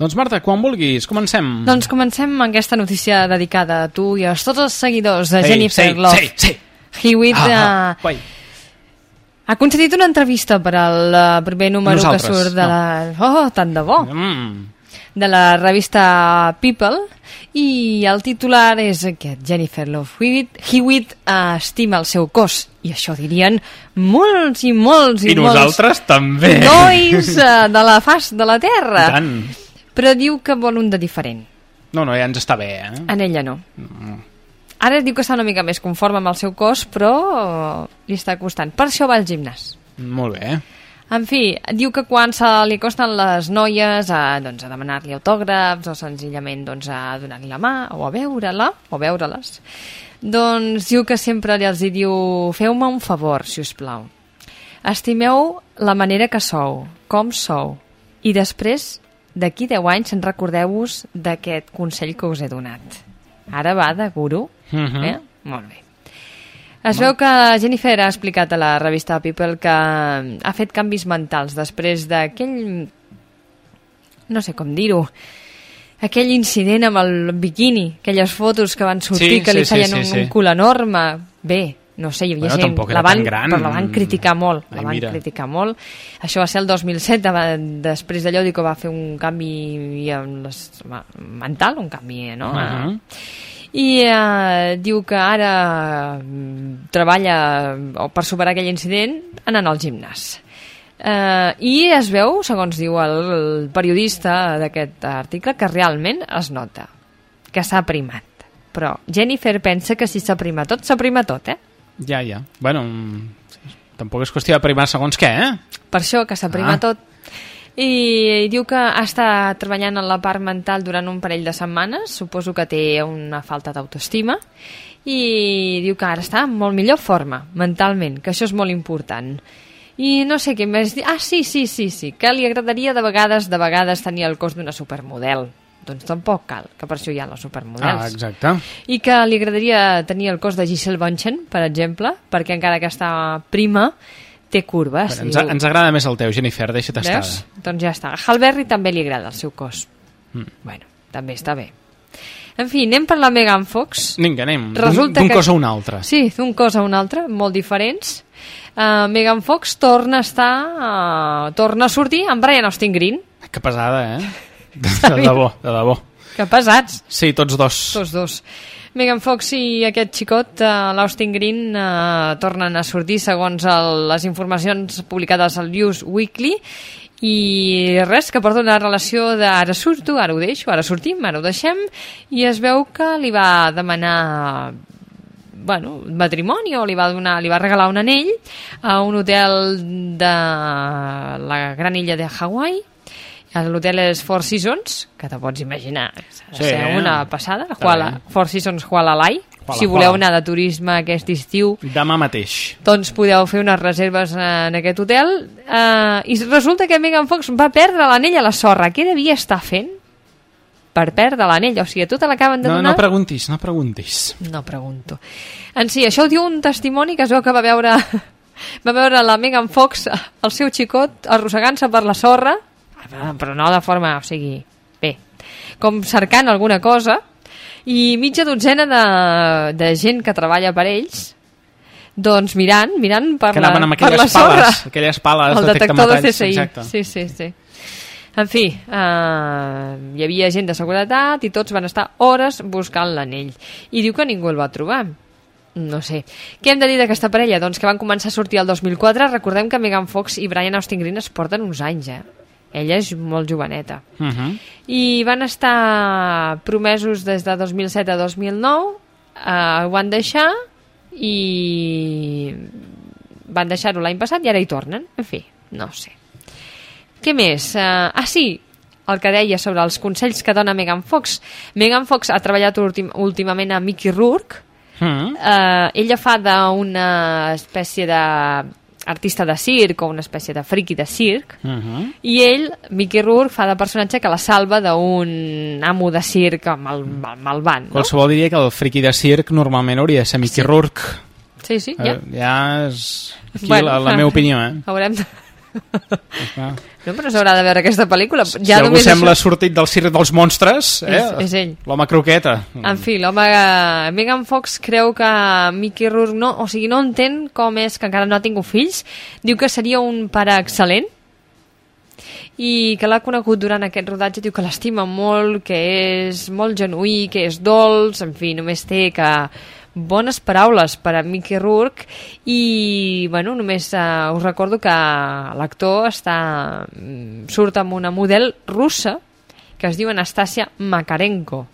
Doncs Marta, quan vulguis, comencem. Doncs comencem amb aquesta notícia dedicada a tu i a tots els seguidors de Ei, Jennifer sí, Love sí, sí. Hewitt. Ah, ah, ha concedit una entrevista per al eh, proper número Nosaltres, que surt de no. la... Oh, tant de bo! Mm. de la revista People i el titular és aquest, Jennifer Love Hewitt, Hewitt eh, estima el seu cos i això dirien molts i molts i, I nosaltres també. molts nois eh, de la faç de la Terra I tant. Però diu que vol un de diferent No, no, ja ens està bé, eh? en ella no ara diu que està una mica més conforme amb el seu cos però li està costant per això va al gimnàs Molt bé. en fi, diu que quan se li costen les noies a, doncs, a demanar-li autògrafs o senzillament doncs, a donar-li la mà o a veure-la o veure-les, doncs diu que sempre els hi diu feu-me un favor, si us plau. Estimeu la manera que sou, com sou. I després, d'aquí 10 anys, en recordeu-vos d'aquest consell que us he donat. Ara va de guru, Mhm. eh? Molt bé. Es veu que Jennifer ha explicat a la revista People que ha fet canvis mentals després d'aquell... no sé com dir-ho, aquell incident amb el biquini, aquelles fotos que van sortir Sí, que li sí, sí, feien sí, un, sí. un cul enorme. Bé, no sé, hi havia Bueno, gent... la van, gran. Però la van criticar molt, Ai, la van mira. criticar molt. Això va ser el 2007, va, després d'allò dic que va fer un canvi mental, un canvi, no? Mhm. i eh, diu que ara mm, treballa o per superar aquell incident anant al gimnàs eh, i es veu, segons diu el, el periodista d'aquest article, que realment es nota que s'ha primat però Jennifer pensa que si s'aprima tot, s'aprima tot, eh? Ja, ja. Bueno, tampoc és qüestió de primar segons què, eh? per això que s'aprima Ah. tot i diu que ha estat treballant en la part mental durant un parell de setmanes suposo que té una falta d'autoestima i diu que ara està en molt millor forma mentalment, que això és molt important i no sé què més. Ah, sí, sí, sí, sí, que li agradaria de vegades, de vegades tenir el cos d'una supermodel. Doncs tampoc cal, que per això hi ha les supermodels. Ah, exacte. I que li agradaria tenir el cos de Giselle Bunchen, per exemple, perquè encara que està prima, té curves. Ens, ens agrada més el teu, Jennifer, deixa't estar. Doncs ja està. A Halberry també li agrada el seu cos. Mm. Bueno, també està bé. En fi, anem per la Megan Fox. Vinga, anem. D'un que- cos a un altre. Sí, d'un cos a un altre, molt diferents. Uh, Megan Fox torna a estar... Uh, torna a sortir amb Brian Austin Green. Que pesada, eh? De, de debò, de debò. Que pesats. Sí, tots dos. Tots dos. Megan Fox i aquest xicot, uh, l'Austin Green, uh, tornen a sortir segons el, les informacions publicades al News Weekly i res, que porta una relació de ara surto, ara ho deixo, ara sortim, ara ho deixem i es veu que li va demanar bueno, matrimoni o li va, donar, li va regalar un anell a un hotel de la gran illa de Hawaii l'hotel és Four Seasons que te pots imaginar Sí, ser eh? una passada Huala. Four Seasons Hualalai Huala, si voleu anar de turisme aquest estiu Demà mateix. doncs podeu fer unes reserves en aquest hotel eh, i resulta que Megan Fox va perdre l'anell a la sorra què devia estar fent per perdre l'anell, o sigui, a tu te l'acaben de No, donar no preguntis, no preguntis. no pregunto. En si, això ho diu un testimoni que es veu que va veure va veure la Megan Fox, el seu xicot, arrossegant-se per la sorra, però no de forma, o sigui, bé, com cercant alguna cosa, i mitja dotzena de, de gent que treballa per ells, doncs mirant, mirant per, Que la, amb per la aquelles sorra. pales, aquelles pales el detector de CSI. exacte. Sí, sí, sí. En fi, eh, hi havia gent de seguretat i tots van estar hores buscant l'anell. I diu que ningú el va trobar. No sé. Què hem de dir d'aquesta parella? Doncs que van començar a sortir el 2004. Recordem que Megan Fox i Brian Austin Green es porten uns anys, eh? Ella és molt joveneta. Uh -huh. I van estar promesos des de 2007 a 2009, eh, ho van deixar i van deixar-ho l'any passat i ara hi tornen. En fi, no sé. Què més? Uh, ah, sí, el que deia sobre els consells que dona Megan Fox. Megan Fox ha treballat últim, últimament a Mickey Rourke. Mm. Uh, ella fa d'una espècie de artista de circ o una espècie de friki de circ Uh -huh. i ell, Mickey Rourke, fa de personatge que la salva d'un amo de circ mal, mal, malvant, no? Qualsevol diria que el friki de circ normalment hauria de ser Mickey Rourke. Sí, sí, ja. Eh, ja és aquí la, la meva opinió, eh? Haurem de... No, però s'haurà de veure aquesta pel·lícula. si Ja algú només sembla això... sortit del circ dels monstres, eh? És- és ell. L'home croqueta. En fi, l'home... eh, Megan Fox creu que Mickey Rourke no, o sigui, no entén com és que encara no ha tingut fills. Diu que seria un pare excel·lent i que l'ha conegut durant aquest rodatge. Diu que l'estima molt, que és molt genuí, que és dolç, en fi, només té que bones paraules per a Mickey Rourke i, bueno, només eh, us recordo que l'actor està mm, surt amb una model russa que es diu Anastasia Makarenko.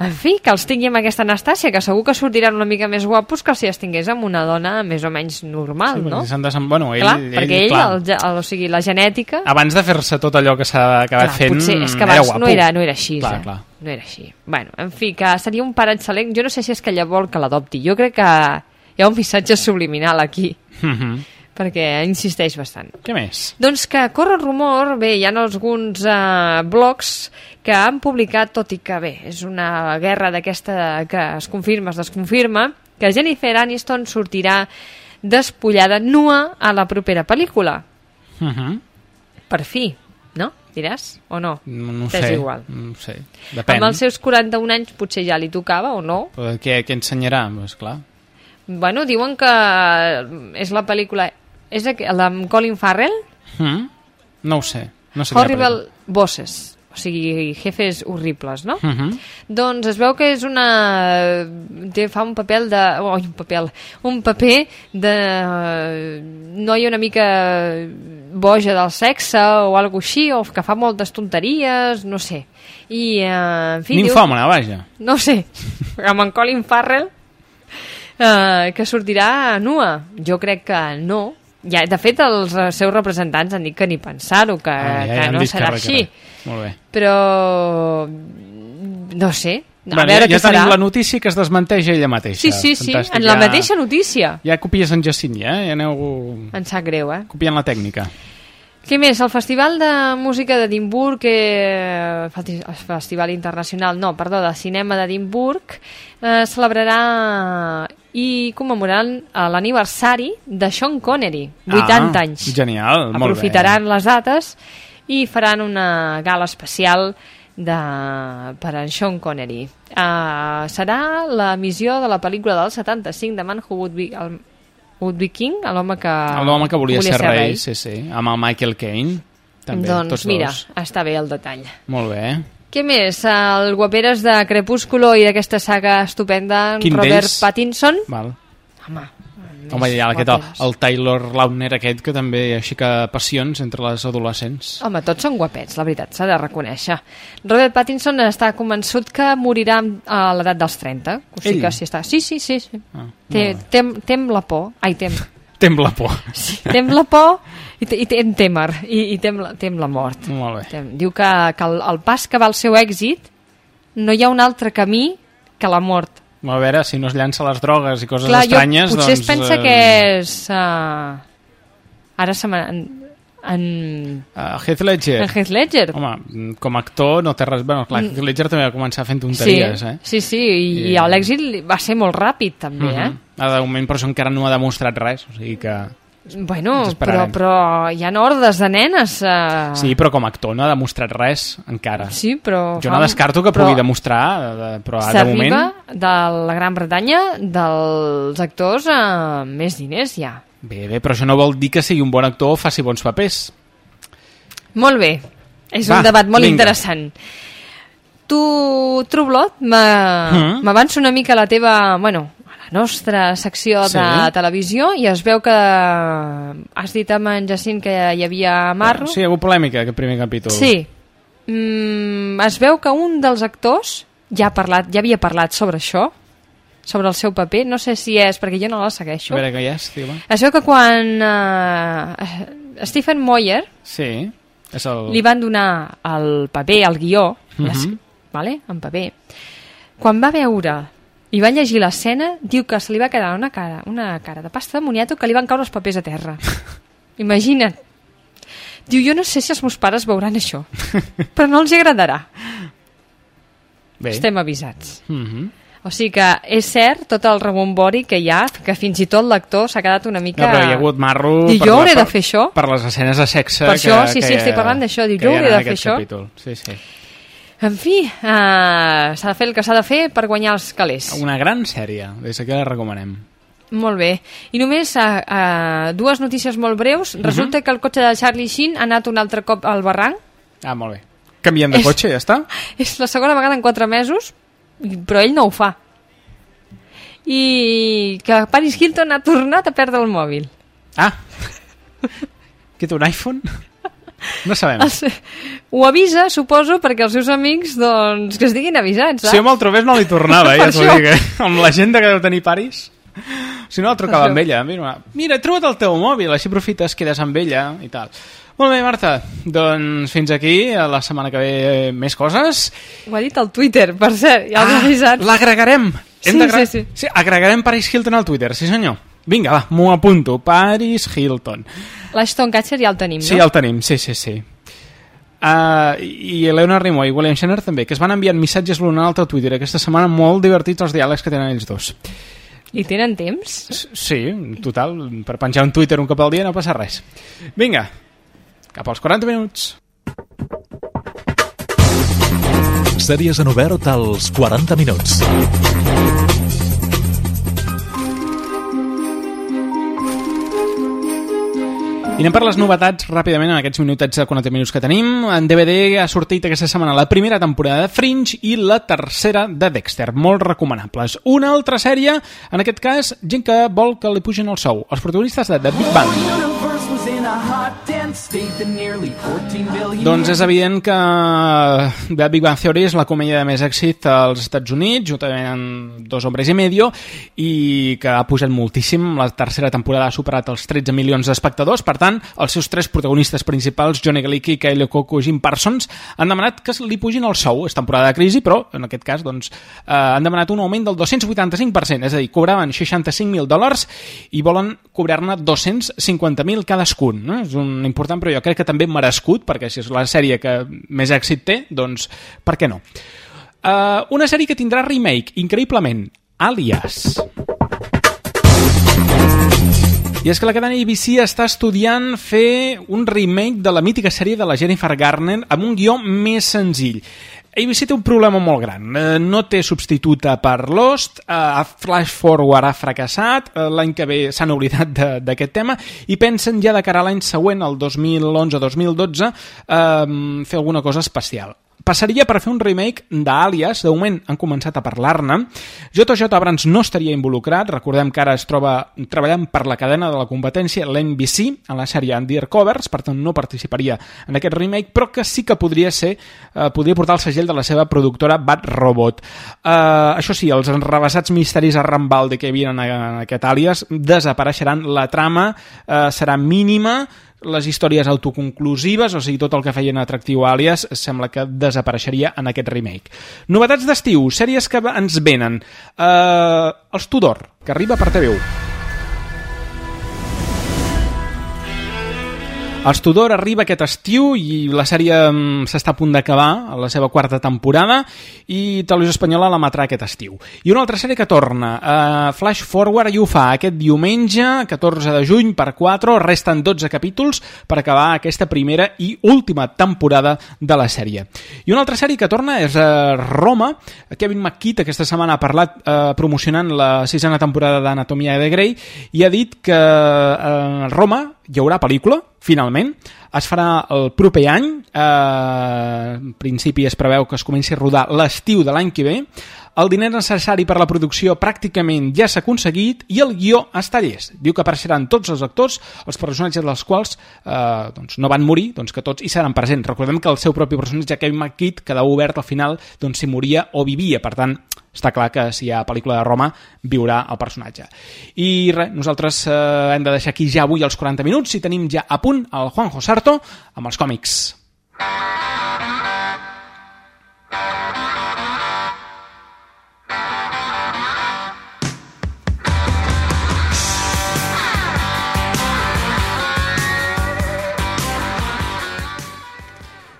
En fi, que els tingui amb aquesta Anastàcia, que segur que sortiran una mica més guapos que si es tingués amb una dona més o menys normal, Sí, no? desem... bueno, ell, clar, ell, perquè ell, clar, el, el, o sigui, la genètica... abans de fer-se tot allò que s'ha acabat Clar, fent, potser és que era abans guapo. no era, no era així, Clar, eh? clar. No era així. Bueno, en fi, que seria un pare excel·lent. Jo no sé si és que ella vol que l'adopti. Jo crec que hi ha un missatge subliminal aquí. Mhm. Perquè insisteix bastant. Què més? Doncs que corre el rumor, bé, hi ha alguns eh, blogs que han publicat, tot i que bé, és una guerra d'aquesta que es confirma, es desconfirma, que Jennifer Aniston sortirà despullada nua a la propera pel·lícula. Uh -huh. Per fi, no? Diràs? O no? No, no sé. igual. No sé. Depèn. Amb els seus 41 anys potser ja li tocava o no. Però què, què ensenyarà? Pues clar. Bueno, diuen que és la pel·lícula... És aqu- la amb Colin Farrell? Mm? No ho sé. No sé Horrible Bosses. O sigui, jefes horribles, no? pel·lícula. Mhm. Doncs es veu que és una... Té, fa un paper de... Oh, un paper, un paper de noia una mica boja del sexe o alguna així, o que fa moltes tonteries, no sé. I, eh, en fi... diu- Ninfòmana, vaja. No sé, amb en Colin Farrell, eh, que sortirà nua. Jo crec que no. Ja, de fet, els eh, seus representants han dit que ni pensar-ho, que, Ah, ja, que ja han no que serà que així. Molt bé. Però... No sé. A Bueno, veure ja, ja què serà. tenim la notícia que es desmenteix ella mateixa. Sí, sí, sí, Fantàstic. en la ja, mateixa notícia. Ja copies en Jacint, ja, ja aneu Em sap greu, eh? copiant la tècnica. Què més? El Festival de Música d'Edimburg, eh, el Festival Internacional, no, perdó, de Cinema d'Edimburg, eh, celebrarà i commemorant eh, l'aniversari de Sean Connery, 80 ah, anys. Genial, molt bé. Aprofitaran les dates i faran una gala especial de, per a Sean Connery. Uh, serà l'emissió de la pel·lícula del 75 de Man Who Would Be, el, Would Be King, l'home que, L'home que volia, ser, rei, sí, sí, amb el Michael Caine. També, doncs tots mira, dos. està bé el detall. Molt bé. Què més? El guaperes de Crepúsculo i d'aquesta saga estupenda, Quin Robert? Pattinson. Val. Home, Home, hi ha aquest, el, el Taylor Lautner aquest que també aixeca passions entre les adolescents. Home, tots són guapets, la veritat, s'ha de reconèixer. Robert Pattinson està convençut que morirà a l'edat dels 30. O sigui Ell? que sí, està... Sí, sí, sí. sí. Ah, Té, tem, tem la por. Ai, tem. Tem la por. Sí, tem la por i, i tem témer. I, i tem, la, tem la mort. Molt bé. Tem, diu que, que el, el pas que va al seu èxit no hi ha un altre camí que la mort. A veure, si no es llança les drogues i coses Clar, jo estranyes, potser doncs... es pensa eh, que és... Uh, ara se m'ha... En, Uh, Heath Ledger. en Heath Ledger. Home, com a actor no té res... Bueno, clar, Mm. Heath Ledger també va començar fent tonteries, sí, eh? sí, sí, i, I- i l'èxit va ser molt ràpid també, Mhm. eh? Ah, De moment, per això encara no ha demostrat res, o sigui que... Bueno, però, però hi ha hordes de nenes... Uh... Sí, però com a actor no ha demostrat res encara. Sí, però... Jo no descarto que però pugui demostrar, de- de- però de S'arriba moment... de la Gran Bretanya dels actors amb més diners ja. Bé, bé, però això no vol dir que sigui un bon actor o faci bons papers. Molt bé, és Va, un debat molt vinga. interessant. Tu, m'ha- Mhm. m'avança una mica a la teva... Bueno, a la nostra secció Sí. de televisió i es veu que has dit amb en Jacint que hi havia Marro. Sí, hi ha hagut polèmica aquest primer capítol. Sí. Mm, es veu que un dels actors ja, ha parlat, ja havia parlat sobre això, sobre el seu paper. No sé si és, perquè jo no la segueixo. A veure què hi és, tio. Es veu que quan uh, Stephen Moyer Sí, és el... li van donar el paper, el guió, Mhm. les, vale? en paper, quan va veure i va llegir l'escena, diu que se li va quedar una cara, una cara de pasta de moniato que li van caure els papers a terra. Imagina't. Diu, jo no sé si els meus pares veuran això, però no els agradarà. Bé. Estem avisats. Mhm. O sigui que és cert tot el rebombori que hi ha, que fins i tot l'actor s'ha quedat una mica... No, però hi ha hagut marro... Per jo hauré de fer això? Per les escenes de sexe Per això, que, sí, que sí, estic parlant d'això. Diu, que jo hauré de fer això? Capítol. Sí, sí. En fi, uh, s'ha de fer el que s'ha de fer per guanyar els calés. Una gran sèrie, des d'aquí la recomanem. Molt bé. I només uh, uh, dues notícies molt breus. Mhm. Resulta que el cotxe de Charlie Sheen ha anat un altre cop al barranc. Ah, molt bé. Canviem de És- cotxe, ja està? És la segona vegada en quatre mesos, i- però ell no ho fa. I que Paris Hilton ha tornat a perdre el mòbil. Ah! Que té un iPhone? No sabem. Ho avisa, suposo, perquè els seus amics doncs, que es diguin avisats. Si home el trobés no li tornava, Per ja t'ho dic, eh? Amb l'agenda que deu tenir Paris. Si no, el trucava amb ella. Mira, mira, troba't el teu mòbil, així aprofites, quedes amb ella i tal. Molt bé, Marta, doncs fins aquí, a la setmana que ve eh, més coses. Ho ha dit al Twitter, per cert, ja els Ah. L'agregarem! Sí, sí, sí. sí. Agregarem Paris Hilton al Twitter, sí senyor. Vinga, va, m'ho apunto. Paris Hilton. L'Ashton Kutcher ja el tenim, Sí, no? el tenim, sí, sí, sí. Uh, I Leonard Nimoy i William Shatner també, que es van enviant missatges l'un a l'altre a Twitter aquesta setmana, molt divertits els diàlegs que tenen ells dos. I tenen temps? Sí, total, per penjar un Twitter un cop al dia no passa res. Vinga, cap als 40 minuts. Sèries en obert als 40 minuts. I anem per les novetats ràpidament en aquests minutets de 40 minuts que tenim. En DVD ha sortit aquesta setmana la primera temporada de Fringe i la tercera de Dexter, molt recomanables. Una altra sèrie, en aquest cas, gent que vol que li pugin el sou. Els protagonistes de The Big Bang. Doncs és evident que The Big Bang Theory és la comèdia de més èxit als Estats Units, juntament amb Dos hombres i medio, i que ha pujat moltíssim. La tercera temporada ha superat els 13 milions d'espectadors. Per tant, els seus tres protagonistes principals, Johnny Galecki, Kyle Coco i Jim Parsons, han demanat que li pugin el sou. És temporada de crisi, però en aquest cas doncs, eh, han demanat un augment del 285%, és a dir, cobraven 65.000 dòlars i volen cobrar-ne 250.000 cadascun. No? És un important, però jo crec que també merescut, perquè si és la sèrie que més èxit té, doncs per què no? Uh, una sèrie que tindrà remake, increïblement, Alias. I és que la cadena ABC està estudiant fer un remake de la mítica sèrie de la Jennifer Garner amb un guió més senzill. ABC té un problema molt gran. Eh, no té substituta per Lost, eh, Flash Forward ha fracassat, eh, l'any que ve s'han oblidat d'aquest tema i pensen ja de cara a l'any següent, el 2011-2012, eh, fer alguna cosa especial passaria per fer un remake d'Àlies, de moment han començat a parlar-ne. JJ Abrams no estaria involucrat, recordem que ara es troba treballant per la cadena de la competència, l'NBC, en la sèrie Undercovers, per tant no participaria en aquest remake, però que sí que podria ser, eh, podria portar el segell de la seva productora Bad Robot. Eh, això sí, els enrebaçats misteris a Rambaldi que hi havia en, en aquest àlies desapareixeran, la trama eh, serà mínima, les històries autoconclusives, o sigui, tot el que feien atractiu a Alias, sembla que desapareixeria en aquest remake. Novetats d'estiu, sèries que ens venen. Uh, els Tudor, que arriba per TV1. Els Tudor arriba aquest estiu i la sèrie mm, s'està a punt d'acabar, a la seva quarta temporada, i Televisió Espanyola l'emetrà aquest estiu. I una altra sèrie que torna, uh, Flash Forward, i ho fa aquest diumenge, 14 de juny, per 4, resten 12 capítols per acabar aquesta primera i última temporada de la sèrie. I una altra sèrie que torna és uh, Roma. Kevin McKitt aquesta setmana ha parlat uh, promocionant la sisena temporada d'Anatomia de Grey i ha dit que uh, Roma hi haurà pel·lícula, finalment, es farà el proper any, eh, en principi es preveu que es comenci a rodar l'estiu de l'any que ve, el diner necessari per la producció pràcticament ja s'ha aconseguit i el guió està llest. Diu que apareixeran tots els actors, els personatges dels quals eh, doncs no van morir, doncs que tots hi seran presents. Recordem que el seu propi personatge, Kevin McKitt, quedava obert al final doncs, si moria o vivia. Per tant, està clar que si hi ha pel·lícula de Roma viurà el personatge. I res, nosaltres eh, hem de deixar aquí ja avui els 40 minuts i tenim ja a punt el Juanjo Sarto amb els còmics.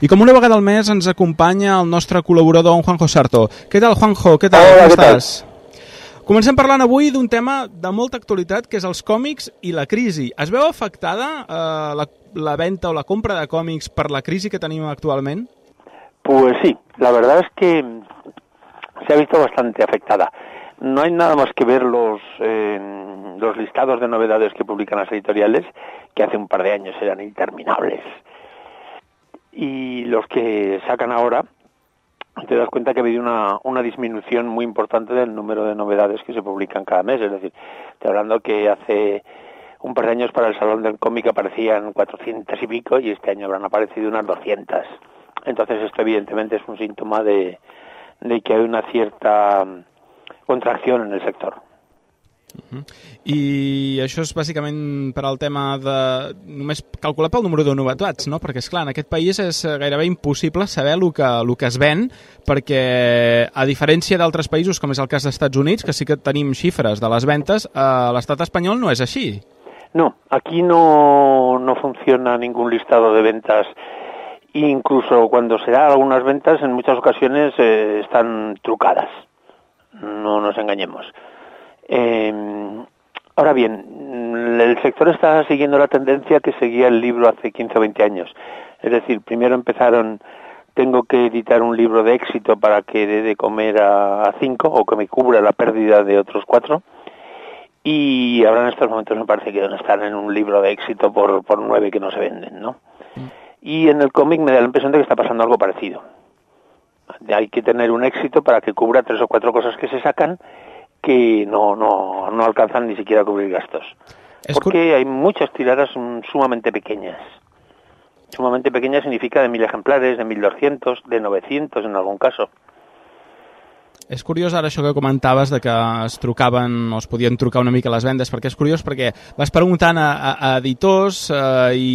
I com una vegada al mes ens acompanya el nostre col·laborador, en Juanjo Sarto. Què tal, Juanjo? Què tal? Hola, Com què tal? estàs? Comencem parlant avui d'un tema de molta actualitat, que és els còmics i la crisi. Es veu afectada eh, la, la venda o la compra de còmics per la crisi que tenim actualment? Pues sí, la verdad es que se ha visto bastante afectada. No hay nada más que ver los, eh, los listados de novedades que publican las editoriales, que hace un par de años eran interminables. Y los que sacan ahora, te das cuenta que ha habido una, una disminución muy importante del número de novedades que se publican cada mes. Es decir, estoy hablando que hace un par de años para el Salón del Cómic aparecían 400 y pico y este año habrán aparecido unas 200. Entonces esto evidentemente es un síntoma de, de que hay una cierta mm, contracción en el sector. I això és bàsicament per al tema de només calcular pel número de novetats, no? Perquè, és clar en aquest país és gairebé impossible saber el que, el que es ven, perquè a diferència d'altres països, com és el cas dels Estats Units, que sí que tenim xifres de les ventes, a l'estat espanyol no és així. No, aquí no, no funciona ningún listado de ventas. Incluso cuando se da algunas ventas, en muchas ocasiones eh, están trucadas. No nos engañemos. Eh, ahora bien, el sector está siguiendo la tendencia que seguía el libro hace 15 o 20 años. Es decir, primero empezaron, tengo que editar un libro de éxito para que dé de comer a, a cinco o que me cubra la pérdida de otros cuatro. Y ahora en estos momentos me parece que están en un libro de éxito por, por nueve que no se venden, ¿no? Y en el cómic me da la impresión de que está pasando algo parecido. Hay que tener un éxito para que cubra tres o cuatro cosas que se sacan que no, no, no alcanzan ni siquiera a cubrir gastos. Porque hay muchas tiradas mm, sumamente pequeñas. Sumamente pequeñas significa de mil ejemplares, de mil doscientos, de 900 en algún caso. És curiós ara això que comentaves de que es trucaven o es podien trucar una mica les vendes, perquè és curiós perquè vas preguntant a, a, a editors eh, i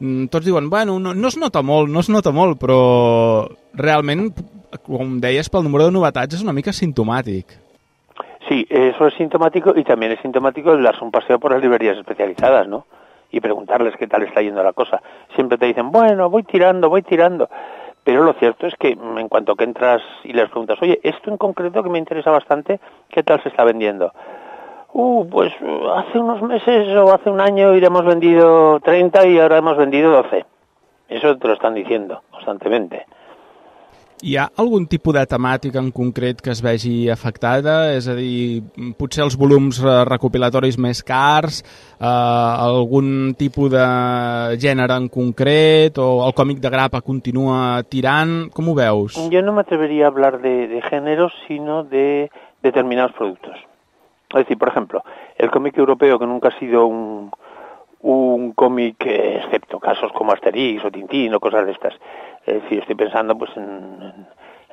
mm, tots diuen, bueno, no, no es nota molt, no es nota molt, però realment, com deies, pel número de novetats és una mica sintomàtic. Eso es sintomático y también es sintomático el darse un paseo por las librerías especializadas, ¿no? Y preguntarles qué tal está yendo la cosa. Siempre te dicen, bueno, voy tirando, voy tirando. Pero lo cierto es que mm, en cuanto que entras y les preguntas, oye, esto en concreto que me interesa bastante, ¿qué tal se está vendiendo? Uh, pues hace unos meses o hace un año hemos vendido 30 y ahora hemos vendido 12. Eso te lo están diciendo constantemente. Hi ha algun tipus de temàtica en concret que es vegi afectada? És a dir, potser els volums recopilatoris més cars, eh, algun tipus de gènere en concret, o el còmic de grapa continua tirant? Com ho veus? Yo no me atrevería a hablar de, de géneros, sino de determinados productos. Es decir, por ejemplo, el cómic europeo, que nunca ha sido un, un cómic, eh, excepto casos como Asterix o Tintín o cosas de estas. Es decir, estoy pensando pues en,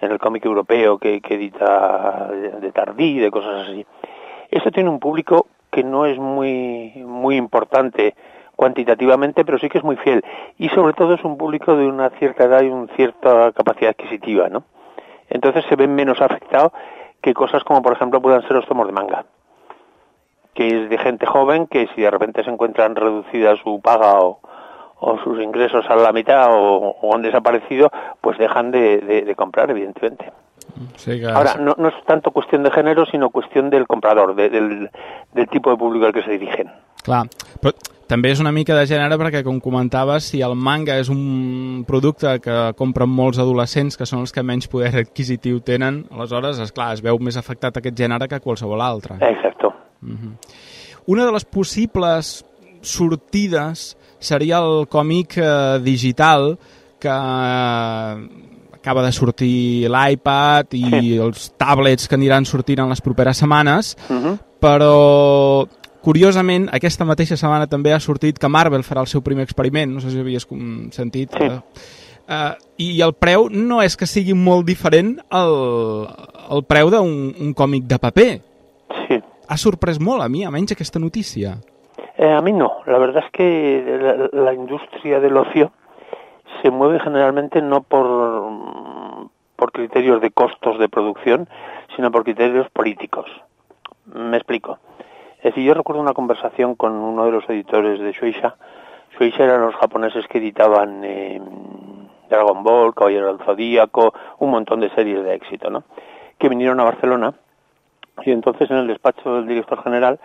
en- el cómic europeo que, que edita de, de Tardí, de cosas así. Esto tiene un público que no es muy, muy importante cuantitativamente, pero sí que es muy fiel. Y sobre todo es un público de una cierta edad y una cierta capacidad adquisitiva, ¿no? Entonces se ven menos afectados que cosas como, por ejemplo, puedan ser los tomos de manga que es de gente joven que si de repente se encuentran reducida su paga o, o sus ingresos a la mitad o, o han desaparecido, pues dejan de, de- de comprar, evidentemente. Sí que... Ahora, no, no es tanto cuestión de género, sino cuestión del comprador, de- del, del tipo de público al que se dirigen. Clar, però també és una mica de gènere perquè, com comentaves, si el manga és un producte que compren molts adolescents, que són els que menys poder adquisitiu tenen, aleshores, és clar, es veu més afectat aquest gènere que qualsevol altre. Exacto. Mhm. Una de les possibles sortides seria el còmic eh, digital que eh, acaba de sortir l'iPad i els tablets que aniran sortint en les properes setmanes, Mhm. però curiosament aquesta mateixa setmana també ha sortit que Marvel farà el seu primer experiment, no sé si havies sentit. Sí. Uh, I el preu no és que sigui molt diferent al, al preu d'un un còmic de paper. Sí. Ha sorprès molt a mi, almenys aquesta notícia. Eh, a mí no. La verdad es que la, industria del ocio se mueve generalmente no por, por criterios de costos de producción, sino por criterios políticos. Me explico. Es decir, yo recuerdo una conversación con uno de los editores de Shueisha. Shueisha eran los japoneses que editaban eh, Dragon Ball, Caballero del Zodíaco, un montón de series de éxito, ¿no? Que vinieron a Barcelona y entonces en el despacho del director general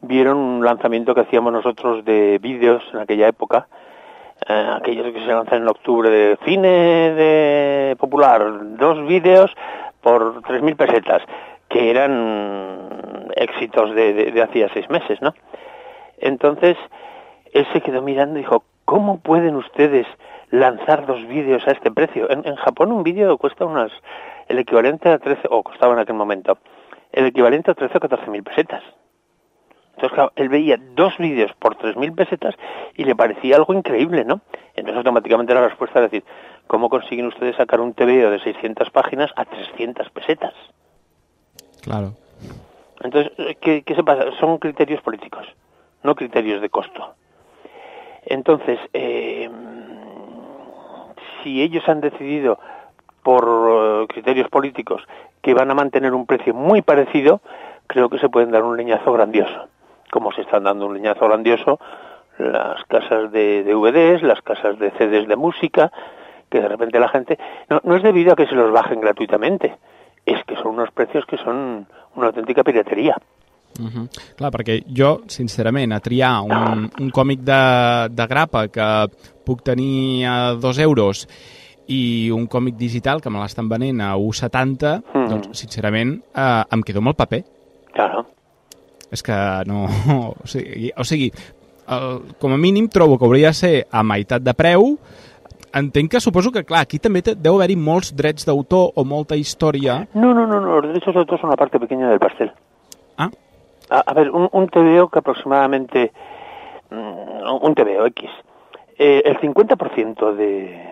vieron un lanzamiento que hacíamos nosotros de vídeos en aquella época, eh, aquellos que se lanzan en octubre de cine de popular, dos vídeos por 3.000 pesetas, que eran éxitos de, de, hacía seis meses, ¿no? Entonces, él se quedó mirando y dijo, ¿cómo pueden ustedes lanzar dos vídeos a este precio? En, en Japón un vídeo cuesta unas, el equivalente a 13, o costaba en aquel momento, el equivalente a 13 o 14 mil pesetas. Entonces, claro, él veía dos vídeos por 3.000 pesetas y le parecía algo increíble, ¿no? Entonces, automáticamente la respuesta era decir, ¿cómo consiguen ustedes sacar un TVO de 600 páginas a 300 pesetas? Claro. Entonces, ¿qué, ¿qué se pasa? Son criterios políticos, no criterios de costo. Entonces, eh, si ellos han decidido por eh, criterios políticos que van a mantener un precio muy parecido, creo que se pueden dar un leñazo grandioso, como se están dando un leñazo grandioso las casas de DVDs, las casas de CDs de música, que de repente la gente... No, no es debido a que se los bajen gratuitamente, és que són uns precios que són una autèntica pirateria. Uh -huh. Clar, perquè jo, sincerament, a triar un, un còmic de, de grapa que puc tenir a dos euros i un còmic digital que me l'estan venent a 1,70, mm. doncs, sincerament, eh, em quedo amb el paper. Claro. És que no... O sigui, o sigui el, com a mínim trobo que hauria de ser a meitat de preu, entenc que suposo que, clar, aquí també deu haver-hi molts drets d'autor o molta història. No, no, no, no, los derechos de autor son una parte pequeña del pastel. Ah. A, a ver, un, un TVO que aproximadamente... mm, Un TVO X. eh, el 50% de,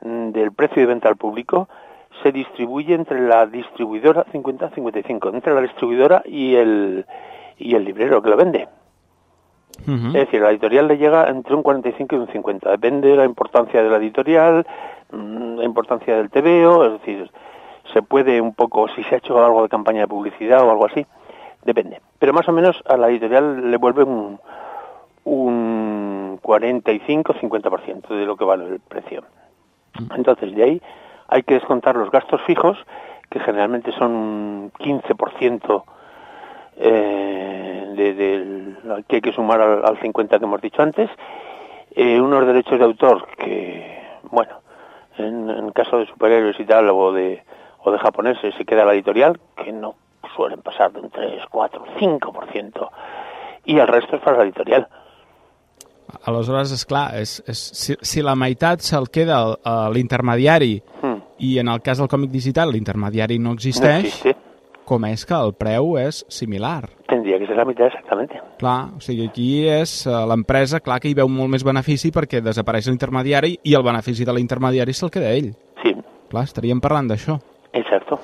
del precio de venta al público se distribuye entre la distribuidora 50-55, entre la distribuidora y el, y el librero que lo vende. Uh Es decir, la editorial le llega entre un 45 y un 50. Depende de la importancia de la editorial, mm, la importancia del TVO, es decir, se puede un poco, si se ha hecho algo de campaña de publicidad o algo así, depende. Pero más o menos a la editorial le vuelve un, un 45-50% de lo que vale el precio. Entonces, de ahí hay que descontar los gastos fijos, que generalmente son un 15% eh, de, del- que hay que sumar al, al 50 que hemos dicho antes, eh, unos derechos de autor que, bueno, en, en caso de superhéroes y tal, o de, o de japoneses, se queda la editorial, que no suelen pasar de un 3, 4, 5%, y el resto es para la editorial. Aleshores, és clar, és, és, si, si la meitat se'l queda l'intermediari. I en el cas del còmic digital l'intermediari no existeix, No existe. com és que el preu és similar? Tendría que ser la mitad exactamente. Clar, o sigui, aquí és eh, l'empresa, clar que hi veu molt més benefici perquè desapareix l'intermediari i el benefici de l'intermediari se'l queda ell. Sí. Clar, estaríem parlant d'això. Exacto.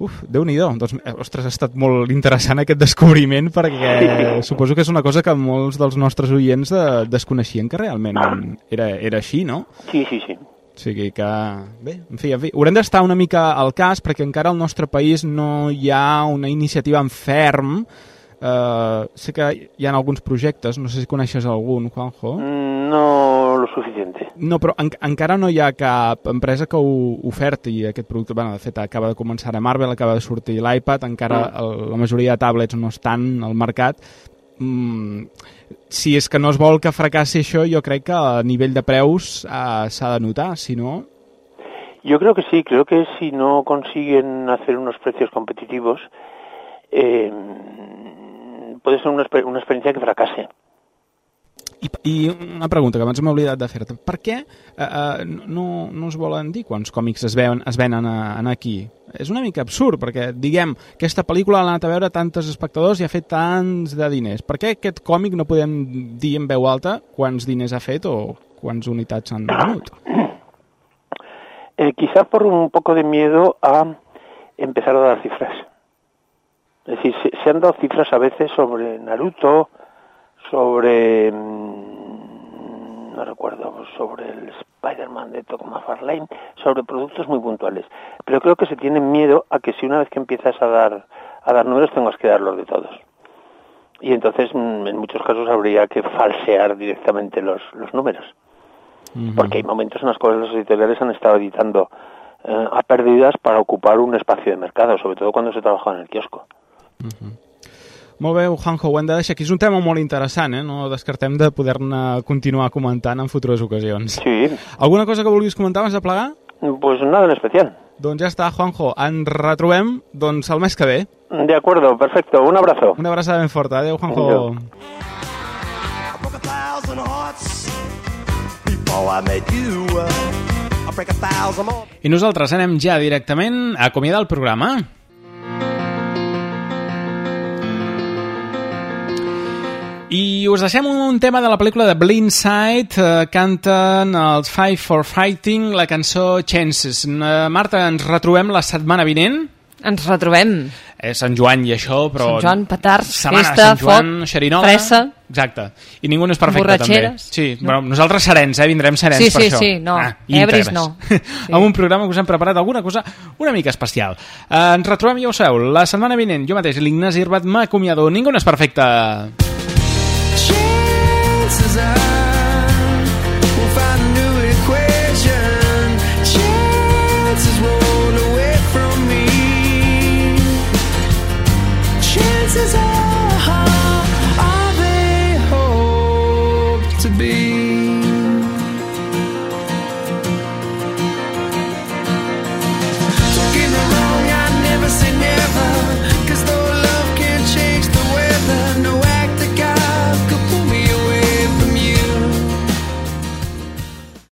Uf, déu-n'hi-do. Doncs, eh, ostres, ha estat molt interessant aquest descobriment perquè suposo que és una cosa que molts dels nostres oients eh, desconeixien que realment era, era així, no? Sí, sí, sí. O sigui que, bé, en fi, en fi, haurem d'estar una mica al cas perquè encara al nostre país no hi ha una iniciativa en ferm. Uh, sé que hi ha alguns projectes, no sé si coneixes algun, Juanjo. Mm, No lo suficiente. No, però en, encara no hi ha cap empresa que ho oferti aquest producte. Bueno, de fet, acaba de començar a Marvel, acaba de sortir l'iPad, encara el, la majoria de tablets no estan al mercat. Mm, si és que no es vol que fracassi això, jo crec que a nivell de preus eh, s'ha de notar, si no... Yo creo que sí, creo que si no consiguen hacer unos precios competitivos, eh, puede ser una, una experiencia que fracase. I una pregunta que abans m'he oblidat de fer-te. Per què eh, eh, no, no es volen dir quants còmics es, veuen, es venen a, a aquí? És una mica absurd, perquè, diguem, aquesta pel·lícula l'ha anat a veure tantes espectadors i ha fet tants de diners. Per què aquest còmic no podem dir en veu alta quants diners ha fet o quants unitats s'han venut? Eh, quizá por un poco de miedo a empezar a dar cifras. Es decir, se, se han dado cifras a veces sobre Naruto, sobre, mm, no recuerdo, sobre el Spider-Man de Todd McFarlane, sobre productos muy puntuales. Pero creo que se tienen miedo a que si una vez que empiezas a dar, a dar números tengas que darlos de todos. Y entonces, mm, en muchos casos, habría que falsear directamente los, los números. Porque hay momentos en los cuales los editoriales han estado editando eh, a pérdidas para ocupar un espacio de mercado, sobre todo cuando se trabaja en el kiosco. Molt bé, Juanjo, ho hem de deixar aquí. És un tema molt interessant, eh? No descartem de poder-ne continuar comentant en futures ocasions. Sí. Alguna cosa que vulguis comentar abans de plegar? Pues nada en especial. Doncs ja està, Juanjo. Ens retrobem doncs, el mes que ve. De acuerdo, perfecto. Un abrazo. Una abraçada ben forta. Adéu, Juanjo. Adéu. I nosaltres anem ja directament a acomiadar el programa. I us deixem un tema de la pel·lícula de Blindside, eh, canten els Five for Fighting, la cançó Chances. Eh, Marta, ens retrobem la setmana vinent? Ens retrobem. És Sant Joan i això, però... Sant Joan, petards, Setmana, festa, Sant Joan, foc, xerinola... fressa. Exacte. I ningú no és perfecte, també. Sí, no. bueno, nosaltres serens, eh? Vindrem serens Sí, per sí, això. sí, no. Ah, Ebris no. Sí. amb un programa que us hem preparat alguna cosa una mica especial. Eh, ens retrobem, ja ho sabeu, la setmana vinent, jo mateix, l'Ignasi Herbat m'acomiado. Ningú no és perfecte.